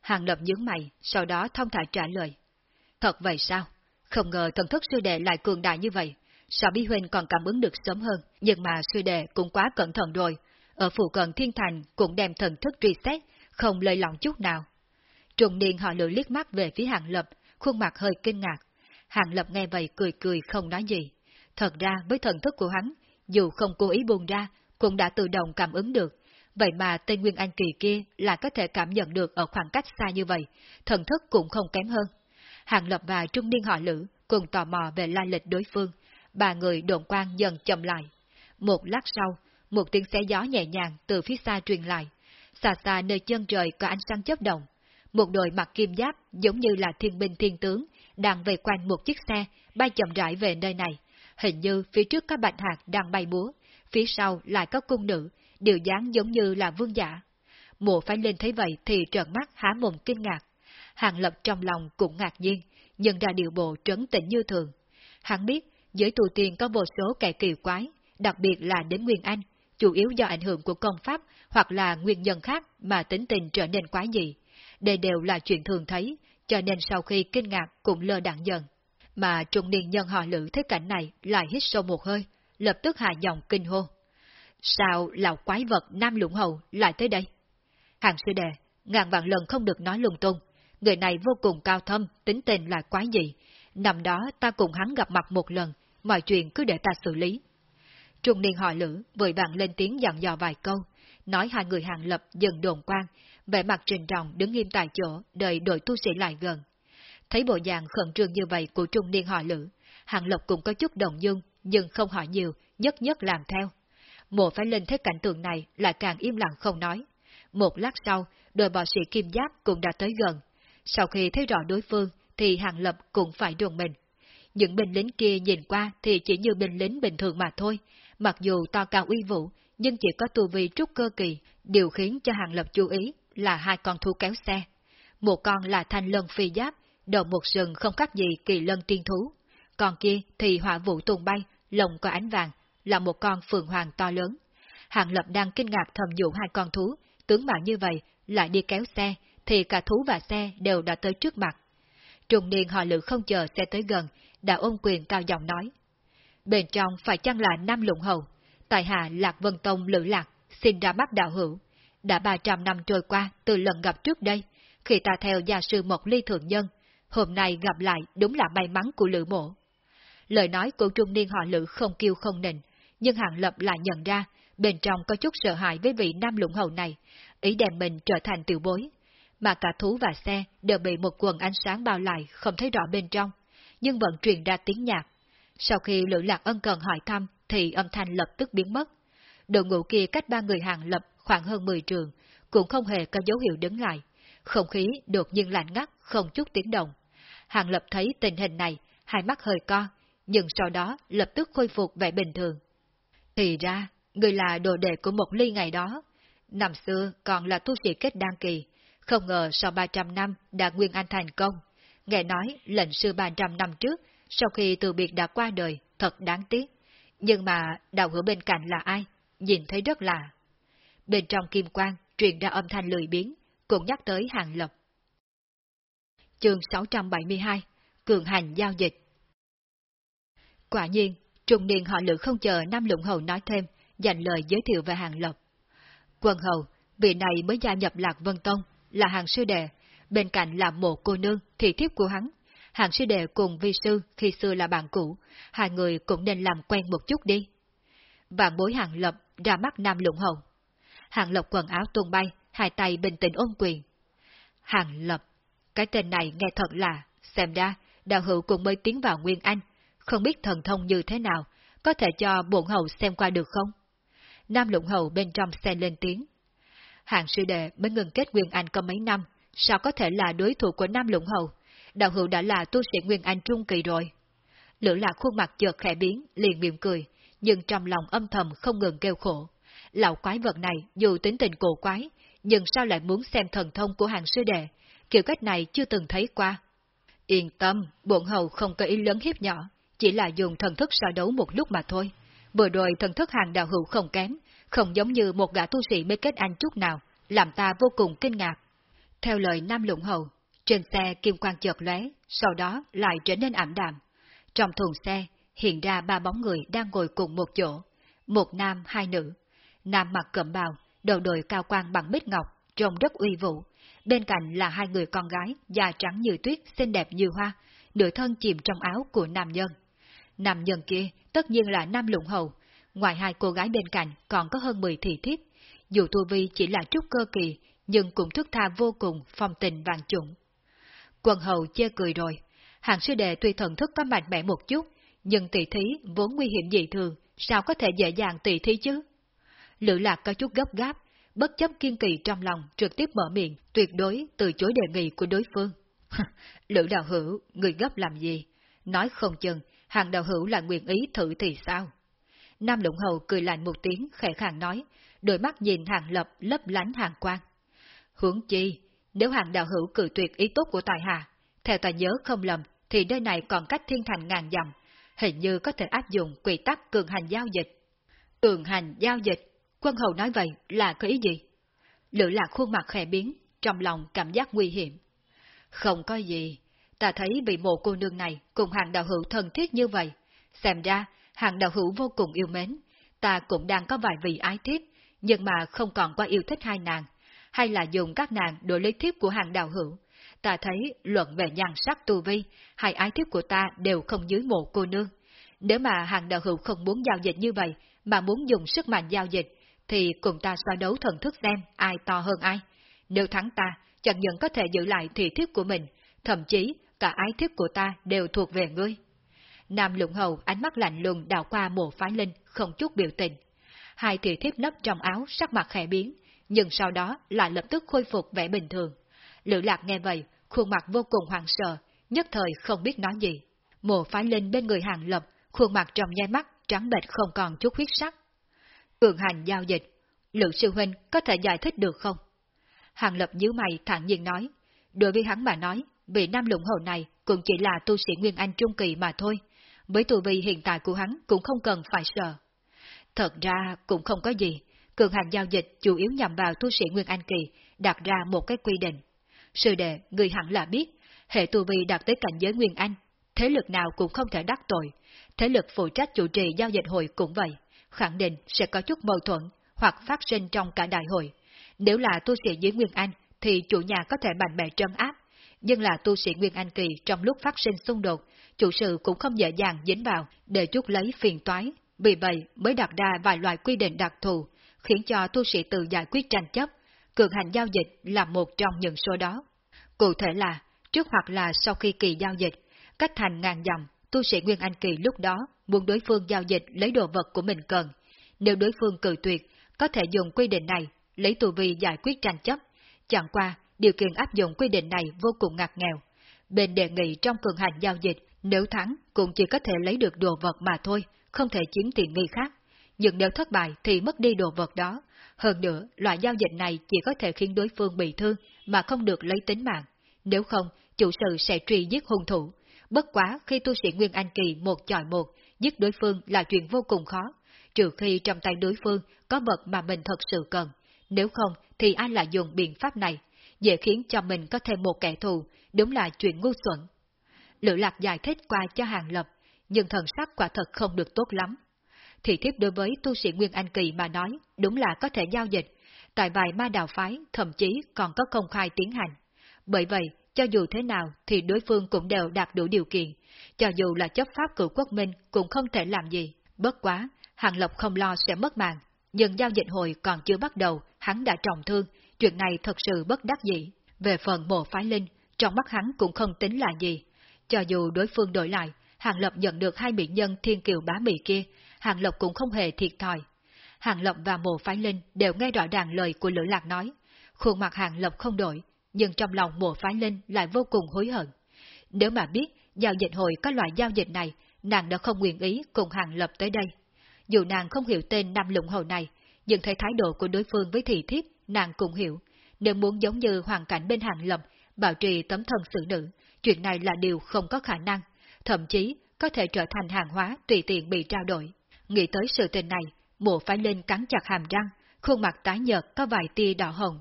Hàng Lập nhướng mày, sau đó thông thả trả lời. Thật vậy sao? Không ngờ thần thức sư đệ lại cường đại như vậy. Sao Bí Huynh còn cảm ứng được sớm hơn, nhưng mà suy đề cũng quá cẩn thận rồi. Ở phụ cận thiên thành cũng đem thần thức truy xét, không lời lòng chút nào. Trùng niên họ lựa liếc mắt về phía Hàng Lập, khuôn mặt hơi kinh ngạc. Hàng Lập nghe vậy cười cười không nói gì. Thật ra với thần thức của hắn, dù không cố ý buông ra, cũng đã tự động cảm ứng được. Vậy mà tên Nguyên Anh Kỳ kia là có thể cảm nhận được ở khoảng cách xa như vậy, thần thức cũng không kém hơn. Hàng Lập và Trung Niên họ Lữ cùng tò mò về lai lịch đối phương, ba người đồn quan dần chậm lại. Một lát sau, một tiếng xé gió nhẹ nhàng từ phía xa truyền lại. Xa xa nơi chân trời có ánh sáng chớp động. Một đội mặc kim giáp giống như là thiên binh thiên tướng đang về quanh một chiếc xe bay chậm rãi về nơi này. Hình như phía trước có bạch hạt đang bay búa, phía sau lại có cung nữ, điều dáng giống như là vương giả. Mộ phải lên thấy vậy thì trợn mắt há mồm kinh ngạc. Hàng lập trong lòng cũng ngạc nhiên, nhận ra điều bộ trấn tĩnh như thường. Hắn biết, giới tù tiền có vô số kẻ kỳ quái, đặc biệt là đến Nguyên Anh, chủ yếu do ảnh hưởng của công pháp hoặc là nguyên nhân khác mà tính tình trở nên quái dị. Đây đều là chuyện thường thấy, cho nên sau khi kinh ngạc cũng lơ đạn dần. Mà trung niên nhân họ lữ thấy cảnh này lại hít sâu một hơi, lập tức hạ giọng kinh hô. Sao lão quái vật Nam Lũng Hầu lại tới đây? Hàng sư đệ, ngàn vạn lần không được nói lung tung. Người này vô cùng cao thâm, tính tình là quái dị. Năm đó ta cùng hắn gặp mặt một lần, mọi chuyện cứ để ta xử lý. Trung niên họ lữ vội vàng lên tiếng dặn dò vài câu, nói hai người hàng lập dần đồn quan, vẻ mặt trình trọng đứng nghiêm tại chỗ, đợi đội tu sĩ lại gần. Thấy bộ dạng khẩn trương như vậy của trung niên họ lữ, hàng lập cũng có chút đồng dung, nhưng không hỏi nhiều, nhất nhất làm theo. Mộ phải lên thấy cảnh tượng này lại càng im lặng không nói. Một lát sau, đội bọ sĩ kim giáp cũng đã tới gần. Sau khi thấy rõ đối phương, thì hàng lập cũng phải đồn mình. Những binh lính kia nhìn qua thì chỉ như binh lính bình thường mà thôi, mặc dù to cao uy vũ, nhưng chỉ có tu vi trúc cơ kỳ, điều khiến cho hàng lập chú ý là hai con thú kéo xe. Một con là thanh lân phi giáp, đầu một sừng không khác gì kỳ lân tiên thú. Còn kia thì hỏa vụ tung bay, lồng có ánh vàng, là một con phượng hoàng to lớn. Hàng Lập đang kinh ngạc thầm dụ hai con thú, tướng mạo như vậy, lại đi kéo xe, thì cả thú và xe đều đã tới trước mặt. Trùng niên họ lự không chờ xe tới gần, đã ôm quyền cao giọng nói. Bên trong phải chăng là Nam Lũng Hầu, tại hạ Lạc Vân Tông Lữ Lạc, xin ra mắt đạo hữu. Đã 300 năm trôi qua từ lần gặp trước đây, khi ta theo gia sư Mộc Ly Thượng Nhân, hôm nay gặp lại đúng là may mắn của Lữ Mộ. Lời nói của trung niên họ Lữ không kêu không nịnh, nhưng Hàng Lập lại nhận ra, bên trong có chút sợ hãi với vị nam lũng hầu này, ý đem mình trở thành tiểu bối. Mà cả thú và xe đều bị một quần ánh sáng bao lại, không thấy rõ bên trong, nhưng vẫn truyền ra tiếng nhạc. Sau khi Lữ Lạc Ân cần hỏi thăm, thì âm thanh lập tức biến mất. Đội ngũ kia cách ba người Hàng Lập khoảng hơn 10 trường, cũng không hề có dấu hiệu đứng lại. Không khí đột nhiên lạnh ngắt, không chút tiếng động. Hàng Lập thấy tình hình này, hai mắt hơi co, nhưng sau đó lập tức khôi phục vẻ bình thường. Thì ra, người là đồ đệ của một ly ngày đó. Năm xưa còn là tu sĩ kết đăng kỳ, không ngờ sau 300 năm đã nguyên anh thành công. Nghe nói lệnh sư 300 năm trước, sau khi từ biệt đã qua đời, thật đáng tiếc. Nhưng mà đạo hữu bên cạnh là ai? Nhìn thấy rất lạ. Bên trong kim quang truyền ra âm thanh lười biến, cũng nhắc tới hàng lộc. Chương 672 Cường hành giao dịch Quả nhiên, trung niên họ lự không chờ Nam Lũng Hầu nói thêm, dành lời giới thiệu về hàng lập. Quân hầu, vị này mới gia nhập Lạc Vân Tông, là hàng sư đệ, bên cạnh là một cô nương, thị thiếp của hắn. Hàng sư đệ cùng vi sư khi xưa là bạn cũ, hai người cũng nên làm quen một chút đi. Vạn bối hàng lập ra mắt Nam Lũng Hầu. Hàng lập quần áo tung bay, hai tay bình tĩnh ôm quyền. Hàng lập, cái tên này nghe thật là, xem ra, đạo hữu cũng mới tiến vào Nguyên Anh, không biết thần thông như thế nào, có thể cho bổn hầu xem qua được không? Nam lũng hầu bên trong xe lên tiếng. Hàng sư đệ mới ngừng kết Nguyên Anh có mấy năm, sao có thể là đối thủ của Nam lũng hầu? Đạo hữu đã là tu sĩ Nguyên Anh trung kỳ rồi. Lữ lạc khuôn mặt chợt khẽ biến, liền mỉm cười, nhưng trong lòng âm thầm không ngừng kêu khổ. Lão quái vật này dù tính tình cổ quái, nhưng sao lại muốn xem thần thông của hàng sư đệ, kiểu cách này chưa từng thấy qua. Yên tâm, bổn hầu không có ý lớn hiếp nhỏ, chỉ là dùng thần thức so đấu một lúc mà thôi. Vừa rồi thần thức hàng đạo hữu không kém, không giống như một gã tu sĩ mới kết anh chút nào, làm ta vô cùng kinh ngạc. Theo lời Nam Lũng Hầu, trên xe kim quang chợt lóe, sau đó lại trở nên ảm đạm. Trong thùng xe hiện ra ba bóng người đang ngồi cùng một chỗ, một nam hai nữ. Nam mặc cẩm bào, đầu đội cao quang bằng bích ngọc, trông rất uy vũ. Bên cạnh là hai người con gái, da trắng như tuyết, xinh đẹp như hoa, nửa thân chìm trong áo của nam nhân. Nam nhân kia tất nhiên là Nam Lũng Hầu, ngoài hai cô gái bên cạnh còn có hơn 10 thị thiếp. Dù tu vi chỉ là trúc cơ kỳ, nhưng cũng thức tha vô cùng phong tình vàng chủng. Quần hầu chê cười rồi, hàng sư đệ tuy thần thức có mạnh mẽ một chút, nhưng tỷ thí vốn nguy hiểm dị thường, sao có thể dễ dàng tỷ thí chứ? Lữ lạc có chút gấp gáp, bất chấp kiên kỳ trong lòng trực tiếp mở miệng, tuyệt đối từ chối đề nghị của đối phương. Lữ đạo hữu, người gấp làm gì? Nói không chừng, hàng đạo hữu là nguyện ý thử thì sao? Nam Lũng Hầu cười lạnh một tiếng, khẽ khàng nói, đôi mắt nhìn hàng lập lấp lánh hàng quang. Huống chi, nếu hàng đạo hữu cử tuyệt ý tốt của tài hạ, theo tài nhớ không lầm, thì nơi này còn cách thiên thành ngàn dặm, hình như có thể áp dụng quy tắc cường hành giao dịch. Cường hành giao dịch, quân hầu nói vậy là có ý gì? Lữ lạc khuôn mặt khẽ biến, trong lòng cảm giác nguy hiểm. Không có gì, ta thấy bị mộ cô nương này cùng hàng đạo hữu thân thiết như vậy. Xem ra, hàng đạo hữu vô cùng yêu mến, ta cũng đang có vài vị ái thiếp, nhưng mà không còn quá yêu thích hai nàng, hay là dùng các nàng đổi lấy thiếp của hàng đạo hữu. Ta thấy luận về nhan sắc tu vi, hai ái thiếp của ta đều không dưới một cô nương. Nếu mà hàng đạo hữu không muốn giao dịch như vậy, mà muốn dùng sức mạnh giao dịch, thì cùng ta so đấu thần thức xem ai to hơn ai. Nếu thắng ta, chẳng những có thể giữ lại thị thiếp của mình, thậm chí cả ái thiếp của ta đều thuộc về ngươi. Nam lũng hầu ánh mắt lạnh lùng đảo qua mộ phái linh, không chút biểu tình. Hai thị thiếp nấp trong áo sắc mặt khẽ biến, nhưng sau đó lại lập tức khôi phục vẻ bình thường. Lữ lạc nghe vậy, khuôn mặt vô cùng hoảng sợ, nhất thời không biết nói gì. Mộ phái linh bên người hàng lập, khuôn mặt trong nháy mắt, trắng bệch không còn chút huyết sắc. Cường hành giao dịch, Lữ sư huynh có thể giải thích được không? Hàng lập nhíu mày thẳng nhiên nói, đối với hắn mà nói, vị nam lũng hầu này cũng chỉ là tu sĩ Nguyên Anh Trung Kỳ mà thôi, với tu vi hiện tại của hắn cũng không cần phải sợ. Thật ra cũng không có gì, cường hành giao dịch chủ yếu nhằm vào tu sĩ Nguyên Anh Kỳ, đặt ra một cái quy định. Sư đệ, người hẳn là biết, hệ tu vi đạt tới cảnh giới Nguyên Anh, thế lực nào cũng không thể đắc tội, thế lực phụ trách chủ trì giao dịch hội cũng vậy, khẳng định sẽ có chút mâu thuẫn hoặc phát sinh trong cả đại hội. Nếu là tu sĩ dưới Nguyên Anh, thì chủ nhà có thể mạnh mẽ trấn áp, nhưng là tu sĩ Nguyên Anh Kỳ trong lúc phát sinh xung đột, chủ sự cũng không dễ dàng dính vào để chút lấy phiền toái, vì vậy mới đặt ra vài loại quy định đặc thù, khiến cho tu sĩ tự giải quyết tranh chấp, cường hành giao dịch là một trong những số đó. Cụ thể là, trước hoặc là sau khi kỳ giao dịch, cách thành ngàn dặm, tu sĩ Nguyên Anh Kỳ lúc đó muốn đối phương giao dịch lấy đồ vật của mình cần. Nếu đối phương cự tuyệt, có thể dùng quy định này lấy tù vi giải quyết tranh chấp. Chẳng qua, điều kiện áp dụng quy định này vô cùng ngặt nghèo. Bên đề nghị trong cường hành giao dịch, nếu thắng cũng chỉ có thể lấy được đồ vật mà thôi, không thể chiếm tiền nghi khác. Nhưng nếu thất bại thì mất đi đồ vật đó. Hơn nữa, loại giao dịch này chỉ có thể khiến đối phương bị thương mà không được lấy tính mạng. Nếu không, chủ sự sẽ truy giết hung thủ. Bất quá khi tu sĩ Nguyên Anh Kỳ một chọi một, giết đối phương là chuyện vô cùng khó, trừ khi trong tay đối phương có vật mà mình thật sự cần. Nếu không thì ai lại dùng biện pháp này, dễ khiến cho mình có thêm một kẻ thù, đúng là chuyện ngu xuẩn. Lữ lạc giải thích qua cho hàng lập, nhưng thần sắc quả thật không được tốt lắm. Thì thiếp đối với tu sĩ Nguyên Anh Kỳ mà nói, đúng là có thể giao dịch, tại vài ma đạo phái thậm chí còn có công khai tiến hành. Bởi vậy, cho dù thế nào thì đối phương cũng đều đạt đủ điều kiện, cho dù là chấp pháp cử quốc minh cũng không thể làm gì. Bất quá, Hàng Lộc không lo sẽ mất mạng, nhưng giao dịch hội còn chưa bắt đầu, hắn đã trọng thương, chuyện này thật sự bất đắc dĩ. Về phần mộ phái linh, trong mắt hắn cũng không tính là gì. Cho dù đối phương đổi lại, Hàng Lập nhận được hai mỹ nhân thiên kiều bá mị kia, Hàng Lộc cũng không hề thiệt thòi. Hàng Lộc và Mộ Phái Linh đều nghe rõ ràng lời của Lữ Lạc nói. Khuôn mặt Hàng Lộc không đổi, nhưng trong lòng Mộ Phái Linh lại vô cùng hối hận. Nếu mà biết giao dịch hội có loại giao dịch này, nàng đã không nguyện ý cùng Hàng lộc tới đây. Dù nàng không hiểu tên Nam Lũng Hầu này, nhưng thấy thái độ của đối phương với thị thiếp, nàng cũng hiểu. Nếu muốn giống như hoàn cảnh bên Hàng lộc, bảo trì tấm thân xử nữ, chuyện này là điều không có khả năng, thậm chí có thể trở thành hàng hóa tùy tiện bị trao đổi. Nghĩ tới sự tình này, mộ phải lên cắn chặt hàm răng, khuôn mặt tái nhợt có vài tia đỏ hồng.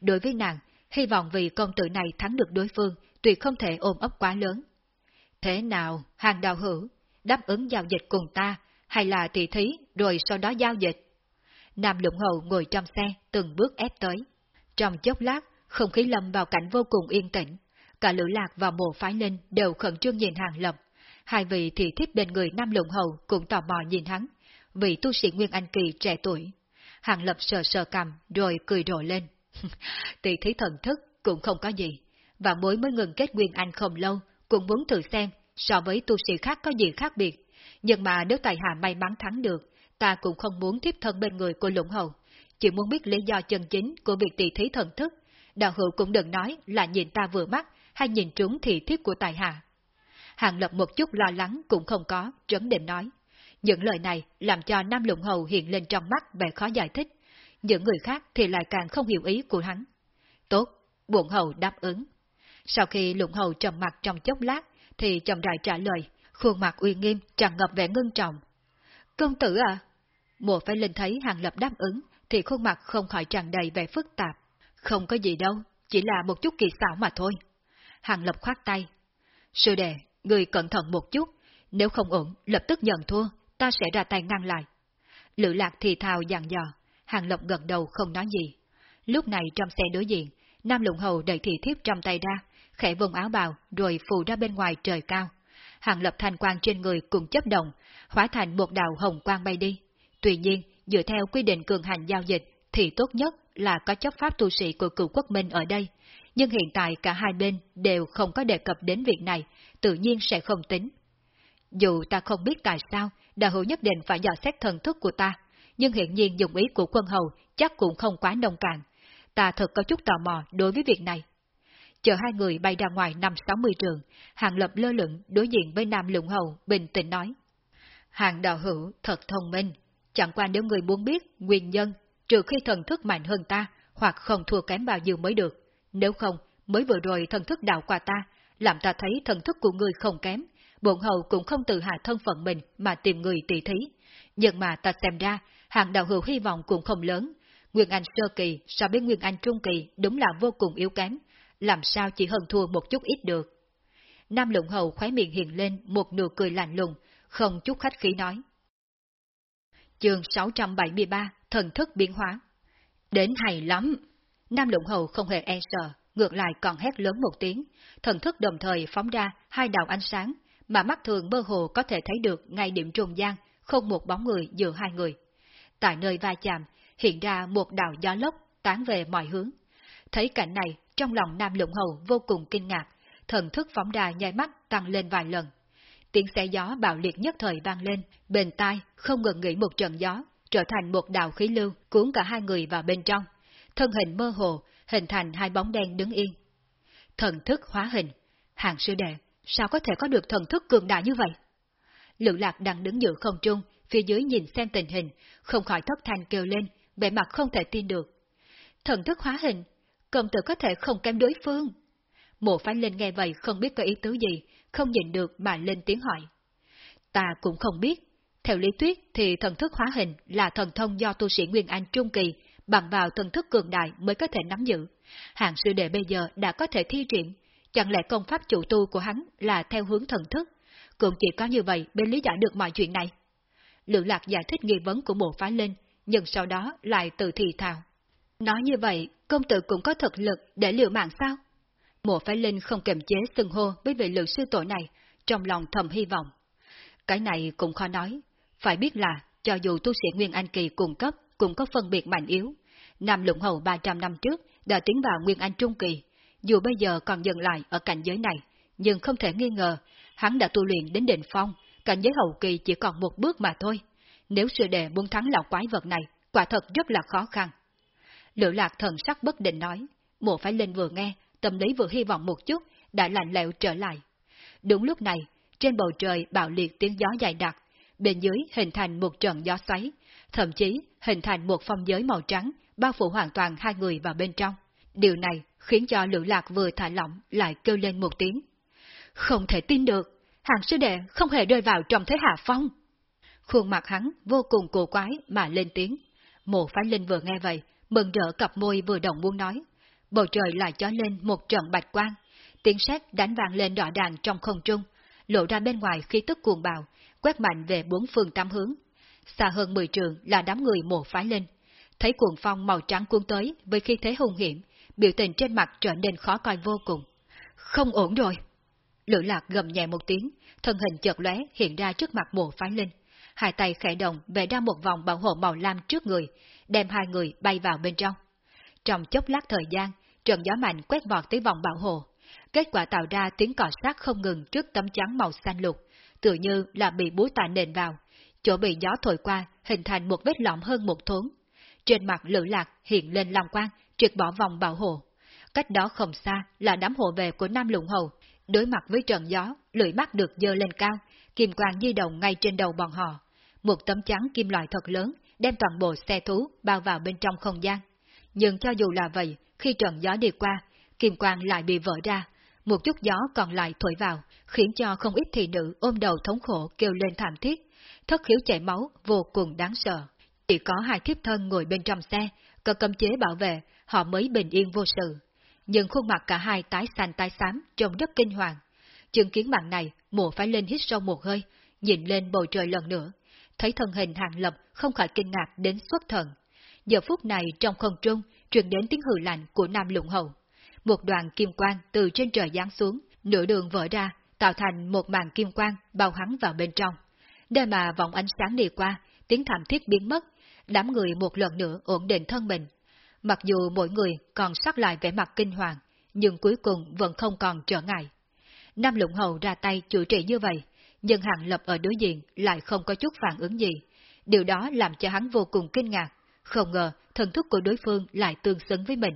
Đối với nàng, hy vọng vì công tử này thắng được đối phương, tuyệt không thể ôm ấp quá lớn. Thế nào, hàng đào hữu, đáp ứng giao dịch cùng ta, hay là tỷ thí rồi sau đó giao dịch? Nam lũng hậu ngồi trong xe, từng bước ép tới. Trong chốc lát, không khí lâm vào cảnh vô cùng yên tĩnh. Cả lữ lạc và mộ phái linh đều khẩn trương nhìn hàng lập. Hai vị thị thiếp bên người Nam lũng hầu cũng tò mò nhìn hắn, vị tu sĩ Nguyên Anh Kỳ trẻ tuổi. Hàng lập sờ sờ cầm rồi cười rộ lên. tỷ thí thần thức cũng không có gì. Và mối mới ngừng kết Nguyên Anh không lâu, cũng muốn thử xem so với tu sĩ khác có gì khác biệt. Nhưng mà nếu tài hạ may mắn thắng được, ta cũng không muốn thiếp thân bên người của lũng hầu. Chỉ muốn biết lý do chân chính của việc tỷ thí thần thức. Đạo hữu cũng đừng nói là nhìn ta vừa mắt hay nhìn trúng thị thiếp của tài hạ. Hàng lập một chút lo lắng cũng không có, trấn định nói. Những lời này làm cho Nam Lũng Hầu hiện lên trong mắt vẻ khó giải thích. Những người khác thì lại càng không hiểu ý của hắn. Tốt, buồn hầu đáp ứng. Sau khi lụng Hầu trầm mặt trong chốc lát, thì chậm rãi trả lời, khuôn mặt uy nghiêm tràn ngập vẻ ngưng trọng. Công tử à? Mùa phải lên thấy Hàng Lập đáp ứng, thì khuôn mặt không khỏi tràn đầy vẻ phức tạp. Không có gì đâu, chỉ là một chút kỳ xảo mà thôi. Hàng Lập khoát tay. Sư đệ, người cẩn thận một chút, nếu không ổn, lập tức nhận thua, ta sẽ ra tay ngăn lại. Lữ lạc thì thào dặn dò, Hàng Lộc gật đầu không nói gì. Lúc này trong xe đối diện, Nam Lũng Hầu đẩy thị thiếp trong tay ra, khẽ vùng áo bào rồi phù ra bên ngoài trời cao. Hàng lập thành quang trên người cùng chấp động, hóa thành một đạo hồng quang bay đi. Tuy nhiên, dựa theo quy định cường hành giao dịch, thì tốt nhất là có chấp pháp tu sĩ của cựu quốc minh ở đây. Nhưng hiện tại cả hai bên đều không có đề cập đến việc này, tự nhiên sẽ không tính. Dù ta không biết tại sao, đạo hữu nhất định phải dò xét thần thức của ta, nhưng hiện nhiên dùng ý của quân hầu chắc cũng không quá nông cạn. Ta thật có chút tò mò đối với việc này. Chờ hai người bay ra ngoài năm sáu mươi trường, Hàng Lập lơ lửng đối diện với Nam Lũng Hầu, bình tĩnh nói. Hàng đạo hữu thật thông minh, chẳng qua nếu người muốn biết nguyên nhân, trừ khi thần thức mạnh hơn ta, hoặc không thua kém bao nhiêu mới được. Nếu không, mới vừa rồi thần thức đạo qua ta, làm ta thấy thần thức của người không kém, bổn hầu cũng không tự hạ thân phận mình mà tìm người tỷ thí. Nhưng mà ta xem ra, hàng đạo hữu hy vọng cũng không lớn. Nguyên Anh sơ kỳ so với Nguyên Anh trung kỳ đúng là vô cùng yếu kém, làm sao chỉ hơn thua một chút ít được. Nam lụng hầu khóe miệng hiện lên một nụ cười lạnh lùng, không chút khách khí nói. Chương 673, Thần thức biến hóa. Đến hay lắm! Nam lũng hầu không hề e sợ, ngược lại còn hét lớn một tiếng, thần thức đồng thời phóng ra hai đạo ánh sáng, mà mắt thường mơ hồ có thể thấy được ngay điểm trung gian, không một bóng người giữa hai người. Tại nơi va chạm, hiện ra một đạo gió lốc tán về mọi hướng. Thấy cảnh này, trong lòng Nam Lũng Hầu vô cùng kinh ngạc, thần thức phóng đà nhai mắt tăng lên vài lần. Tiếng xe gió bạo liệt nhất thời vang lên, bên tai không ngừng nghĩ một trận gió, trở thành một đạo khí lưu cuốn cả hai người vào bên trong. Thân hình mơ hồ, hình thành hai bóng đen đứng yên. Thần thức hóa hình, hàng sư đệ, sao có thể có được thần thức cường đại như vậy? Lữ lạc đang đứng giữa không trung, phía dưới nhìn xem tình hình, không khỏi thất thanh kêu lên, vẻ mặt không thể tin được. Thần thức hóa hình, công tử có thể không kém đối phương. Mộ phái lên nghe vậy không biết có ý tứ gì, không nhìn được mà lên tiếng hỏi. Ta cũng không biết. Theo lý thuyết thì thần thức hóa hình là thần thông do tu sĩ Nguyên Anh Trung Kỳ bằng vào thần thức cường đại mới có thể nắm giữ. Hàng sư đệ bây giờ đã có thể thi triển, chẳng lẽ công pháp chủ tu của hắn là theo hướng thần thức? Cũng chỉ có như vậy bên lý giải được mọi chuyện này. Lữ lạc giải thích nghi vấn của mộ phái lên, nhưng sau đó lại tự thì thào. Nói như vậy, công tử cũng có thực lực để liều mạng sao? Mộ phái linh không kiềm chế xưng hô với vị lượng sư tổ này, trong lòng thầm hy vọng. Cái này cũng khó nói, phải biết là, cho dù tu sĩ Nguyên Anh Kỳ cung cấp cũng có phân biệt mạnh yếu. Nam lũng hầu 300 năm trước đã tiến vào Nguyên Anh Trung Kỳ, dù bây giờ còn dừng lại ở cảnh giới này, nhưng không thể nghi ngờ, hắn đã tu luyện đến đỉnh phong, cảnh giới hậu kỳ chỉ còn một bước mà thôi. nếu sư đệ muốn thắng lão quái vật này, quả thật rất là khó khăn. Lữ lạc thần sắc bất định nói, mộ phải lên vừa nghe, tâm lý vừa hy vọng một chút, đã lạnh lẽo trở lại. Đúng lúc này, trên bầu trời bạo liệt tiếng gió dài đặc, bên dưới hình thành một trận gió xoáy, thậm chí hình thành một phong giới màu trắng, bao phủ hoàn toàn hai người vào bên trong. Điều này khiến cho Lữ Lạc vừa thả lỏng lại kêu lên một tiếng. Không thể tin được, hàng sư đệ không hề rơi vào trong thế hạ phong. Khuôn mặt hắn vô cùng cổ quái mà lên tiếng. Mộ phái linh vừa nghe vậy, mừng rỡ cặp môi vừa động muốn nói. Bầu trời lại chó lên một trận bạch quang, tiếng sét đánh vang lên đỏ đàn trong không trung, lộ ra bên ngoài khí tức cuồng bạo, quét mạnh về bốn phương tám hướng. Xa hơn mười trường là đám người mộ phái lên. Thấy cuồng phong màu trắng cuốn tới với khí thế hung hiểm, biểu tình trên mặt trở nên khó coi vô cùng. Không ổn rồi. Lữ lạc gầm nhẹ một tiếng, thân hình chợt lóe hiện ra trước mặt mộ phái linh. Hai tay khẽ động vẽ ra một vòng bảo hộ màu lam trước người, đem hai người bay vào bên trong. Trong chốc lát thời gian, trận gió mạnh quét vọt tới vòng bảo hộ. Kết quả tạo ra tiếng cọ sát không ngừng trước tấm trắng màu xanh lục, tựa như là bị búa tạ nền vào, chỗ bị gió thổi qua hình thành một vết lõm hơn một thốn. Trên mặt lữ lạc hiện lên lòng quang, triệt bỏ vòng bảo hộ. Cách đó không xa là đám hộ vệ của Nam Lũng Hầu, đối mặt với trận gió, lưỡi mắt được dơ lên cao, kim quang di động ngay trên đầu bọn họ. Một tấm trắng kim loại thật lớn, đem toàn bộ xe thú bao vào bên trong không gian. Nhưng cho dù là vậy, khi trận gió đi qua, kim quang lại bị vỡ ra, một chút gió còn lại thổi vào, khiến cho không ít thị nữ ôm đầu thống khổ kêu lên thảm thiết, thất khiếu chảy máu vô cùng đáng sợ. Chỉ có hai thiếp thân ngồi bên trong xe, có cấm chế bảo vệ, họ mới bình yên vô sự. Nhưng khuôn mặt cả hai tái xanh tái xám trông rất kinh hoàng. Chứng kiến màn này, mùa phải lên hít sâu một hơi, nhìn lên bầu trời lần nữa, thấy thân hình hàng lập không khỏi kinh ngạc đến xuất thần. Giờ phút này trong không trung truyền đến tiếng hừ lạnh của Nam Lũng Hầu. Một đoàn kim quang từ trên trời giáng xuống, nửa đường vỡ ra, tạo thành một màn kim quang bao hắn vào bên trong. Để mà vòng ánh sáng đi qua, tiếng thảm thiết biến mất, đám người một lần nữa ổn định thân mình. Mặc dù mỗi người còn sót lại vẻ mặt kinh hoàng, nhưng cuối cùng vẫn không còn trở ngại. Nam Lũng Hầu ra tay chủ trị như vậy, nhưng Hàng Lập ở đối diện lại không có chút phản ứng gì. Điều đó làm cho hắn vô cùng kinh ngạc, không ngờ thần thức của đối phương lại tương xứng với mình.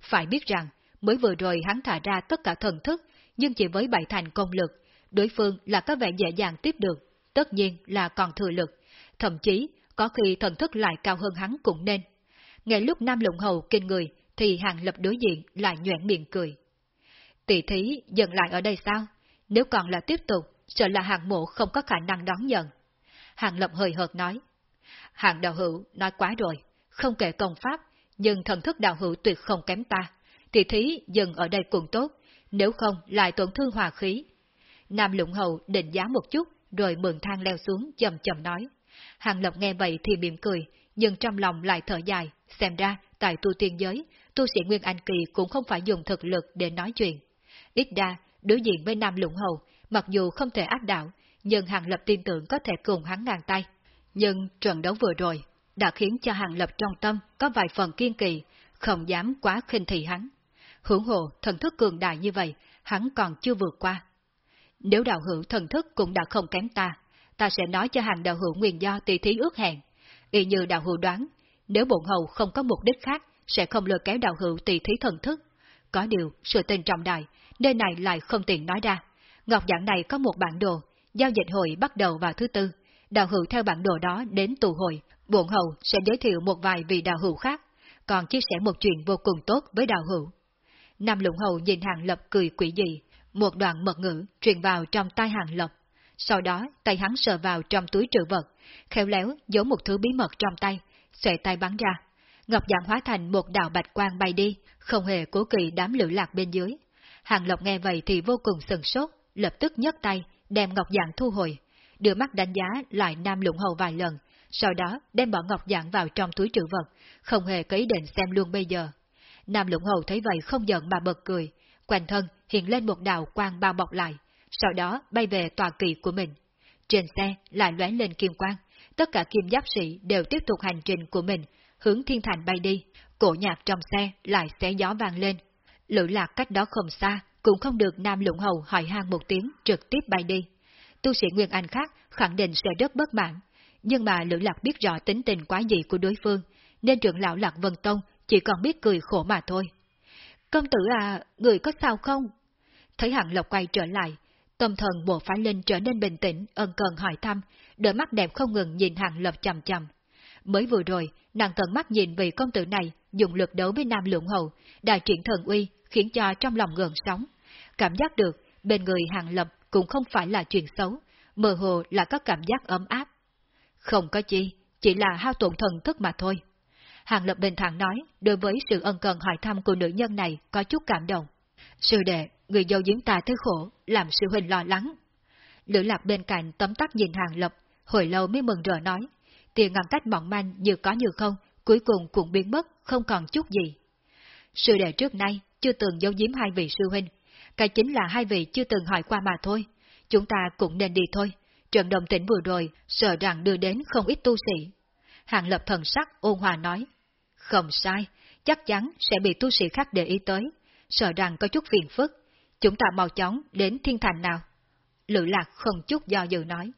Phải biết rằng, mới vừa rồi hắn thả ra tất cả thần thức, nhưng chỉ với bảy thành công lực, đối phương là có vẻ dễ dàng tiếp được, tất nhiên là còn thừa lực, thậm chí có khi thần thức lại cao hơn hắn cũng nên. Ngay lúc Nam Lũng Hầu kinh người, thì Hàng Lập đối diện lại nhoẻn miệng cười. Tỷ thí dừng lại ở đây sao? Nếu còn là tiếp tục, sợ là hàng mộ không có khả năng đón nhận. Hàng Lập hơi hợt nói. Hàng đạo hữu nói quá rồi, không kể công pháp, nhưng thần thức đạo hữu tuyệt không kém ta. Tỷ thí dừng ở đây cũng tốt, nếu không lại tổn thương hòa khí. Nam Lũng Hầu định giá một chút, rồi mượn thang leo xuống chậm chậm nói. Hàng Lập nghe vậy thì mỉm cười, nhưng trong lòng lại thở dài, xem ra tại tu tiên giới, tu sĩ Nguyên Anh Kỳ cũng không phải dùng thực lực để nói chuyện. Ít ra, đối diện với Nam Lũng Hầu, mặc dù không thể áp đảo, nhưng Hàng Lập tin tưởng có thể cùng hắn ngang tay. Nhưng trận đấu vừa rồi đã khiến cho Hàng Lập trong tâm có vài phần kiên kỳ, không dám quá khinh thị hắn. Hưởng hộ thần thức cường đại như vậy, hắn còn chưa vượt qua. Nếu đạo hữu thần thức cũng đã không kém ta, ta sẽ nói cho hàng đạo hữu nguyên do tỷ thí ước hẹn. Y như đạo hữu đoán, nếu bổn hầu không có mục đích khác, sẽ không lừa kéo đạo hữu tỷ thí thần thức. Có điều, sự tình trọng đại, nơi này lại không tiện nói ra. Ngọc giảng này có một bản đồ, giao dịch hội bắt đầu vào thứ tư. Đạo hữu theo bản đồ đó đến tù hội, bổn hầu sẽ giới thiệu một vài vị đạo hữu khác, còn chia sẻ một chuyện vô cùng tốt với đạo hữu. Nam Lũng Hầu nhìn Hàng Lập cười quỷ dị, một đoạn mật ngữ truyền vào trong tai Hàng lộc, Sau đó, tay hắn sờ vào trong túi trữ vật, khéo léo giấu một thứ bí mật trong tay, xòe tay bắn ra. Ngọc dạng hóa thành một đạo bạch quang bay đi, không hề cố kỳ đám lửa lạc bên dưới. Hàng Lộc nghe vậy thì vô cùng sừng sốt, lập tức nhấc tay, đem Ngọc dạng thu hồi, đưa mắt đánh giá lại Nam Lũng Hầu vài lần, sau đó đem bỏ Ngọc dạng vào trong túi trữ vật, không hề cấy định xem luôn bây giờ. Nam Lũng Hầu thấy vậy không giận mà bật cười, quanh thân hiện lên một đạo quang bao bọc lại, sau đó bay về tòa kỳ của mình. Trên xe lại lóe lên kim quang, tất cả kim giáp sĩ đều tiếp tục hành trình của mình, hướng thiên thành bay đi, cổ nhạc trong xe lại xé gió vang lên. Lữ lạc cách đó không xa, cũng không được Nam Lũng Hầu hỏi han một tiếng trực tiếp bay đi. Tu sĩ Nguyên Anh khác khẳng định sẽ rất bất mãn, nhưng mà Lữ Lạc biết rõ tính tình quá dị của đối phương, nên trưởng lão Lạc Vân Tông chỉ còn biết cười khổ mà thôi. Công tử à, người có sao không? Thấy hạng Lộc quay trở lại, tâm thần bộ phá linh trở nên bình tĩnh, ân cần hỏi thăm, đôi mắt đẹp không ngừng nhìn hạng lộc chầm chầm. Mới vừa rồi, nàng tận mắt nhìn vị công tử này dùng lực đấu với Nam Lượng Hầu, đại triển thần uy, khiến cho trong lòng gần sóng. Cảm giác được, bên người Hàng Lập cũng không phải là chuyện xấu, mơ hồ là có cảm giác ấm áp. Không có chi, chỉ là hao tổn thần thức mà thôi. Hàng Lập bình thản nói, đối với sự ân cần hỏi thăm của nữ nhân này có chút cảm động. Sư đệ, người dâu giếm ta thứ khổ, làm sư huynh lo lắng. Lữ lạc bên cạnh tấm tắc nhìn Hàng Lập, hồi lâu mới mừng rỡ nói, tiền ngăn cách mỏng manh như có như không, cuối cùng cũng biến mất, không còn chút gì. Sư đệ trước nay chưa từng giấu giếm hai vị sư huynh, cái chính là hai vị chưa từng hỏi qua mà thôi, chúng ta cũng nên đi thôi. Trận đồng tĩnh vừa rồi, sợ rằng đưa đến không ít tu sĩ. Hàng lập thần sắc ôn hòa nói, không sai, chắc chắn sẽ bị tu sĩ khác để ý tới, sợ rằng có chút phiền phức. Chúng ta mau chóng đến thiên thành nào. Lữ lạc không chút do dự nói.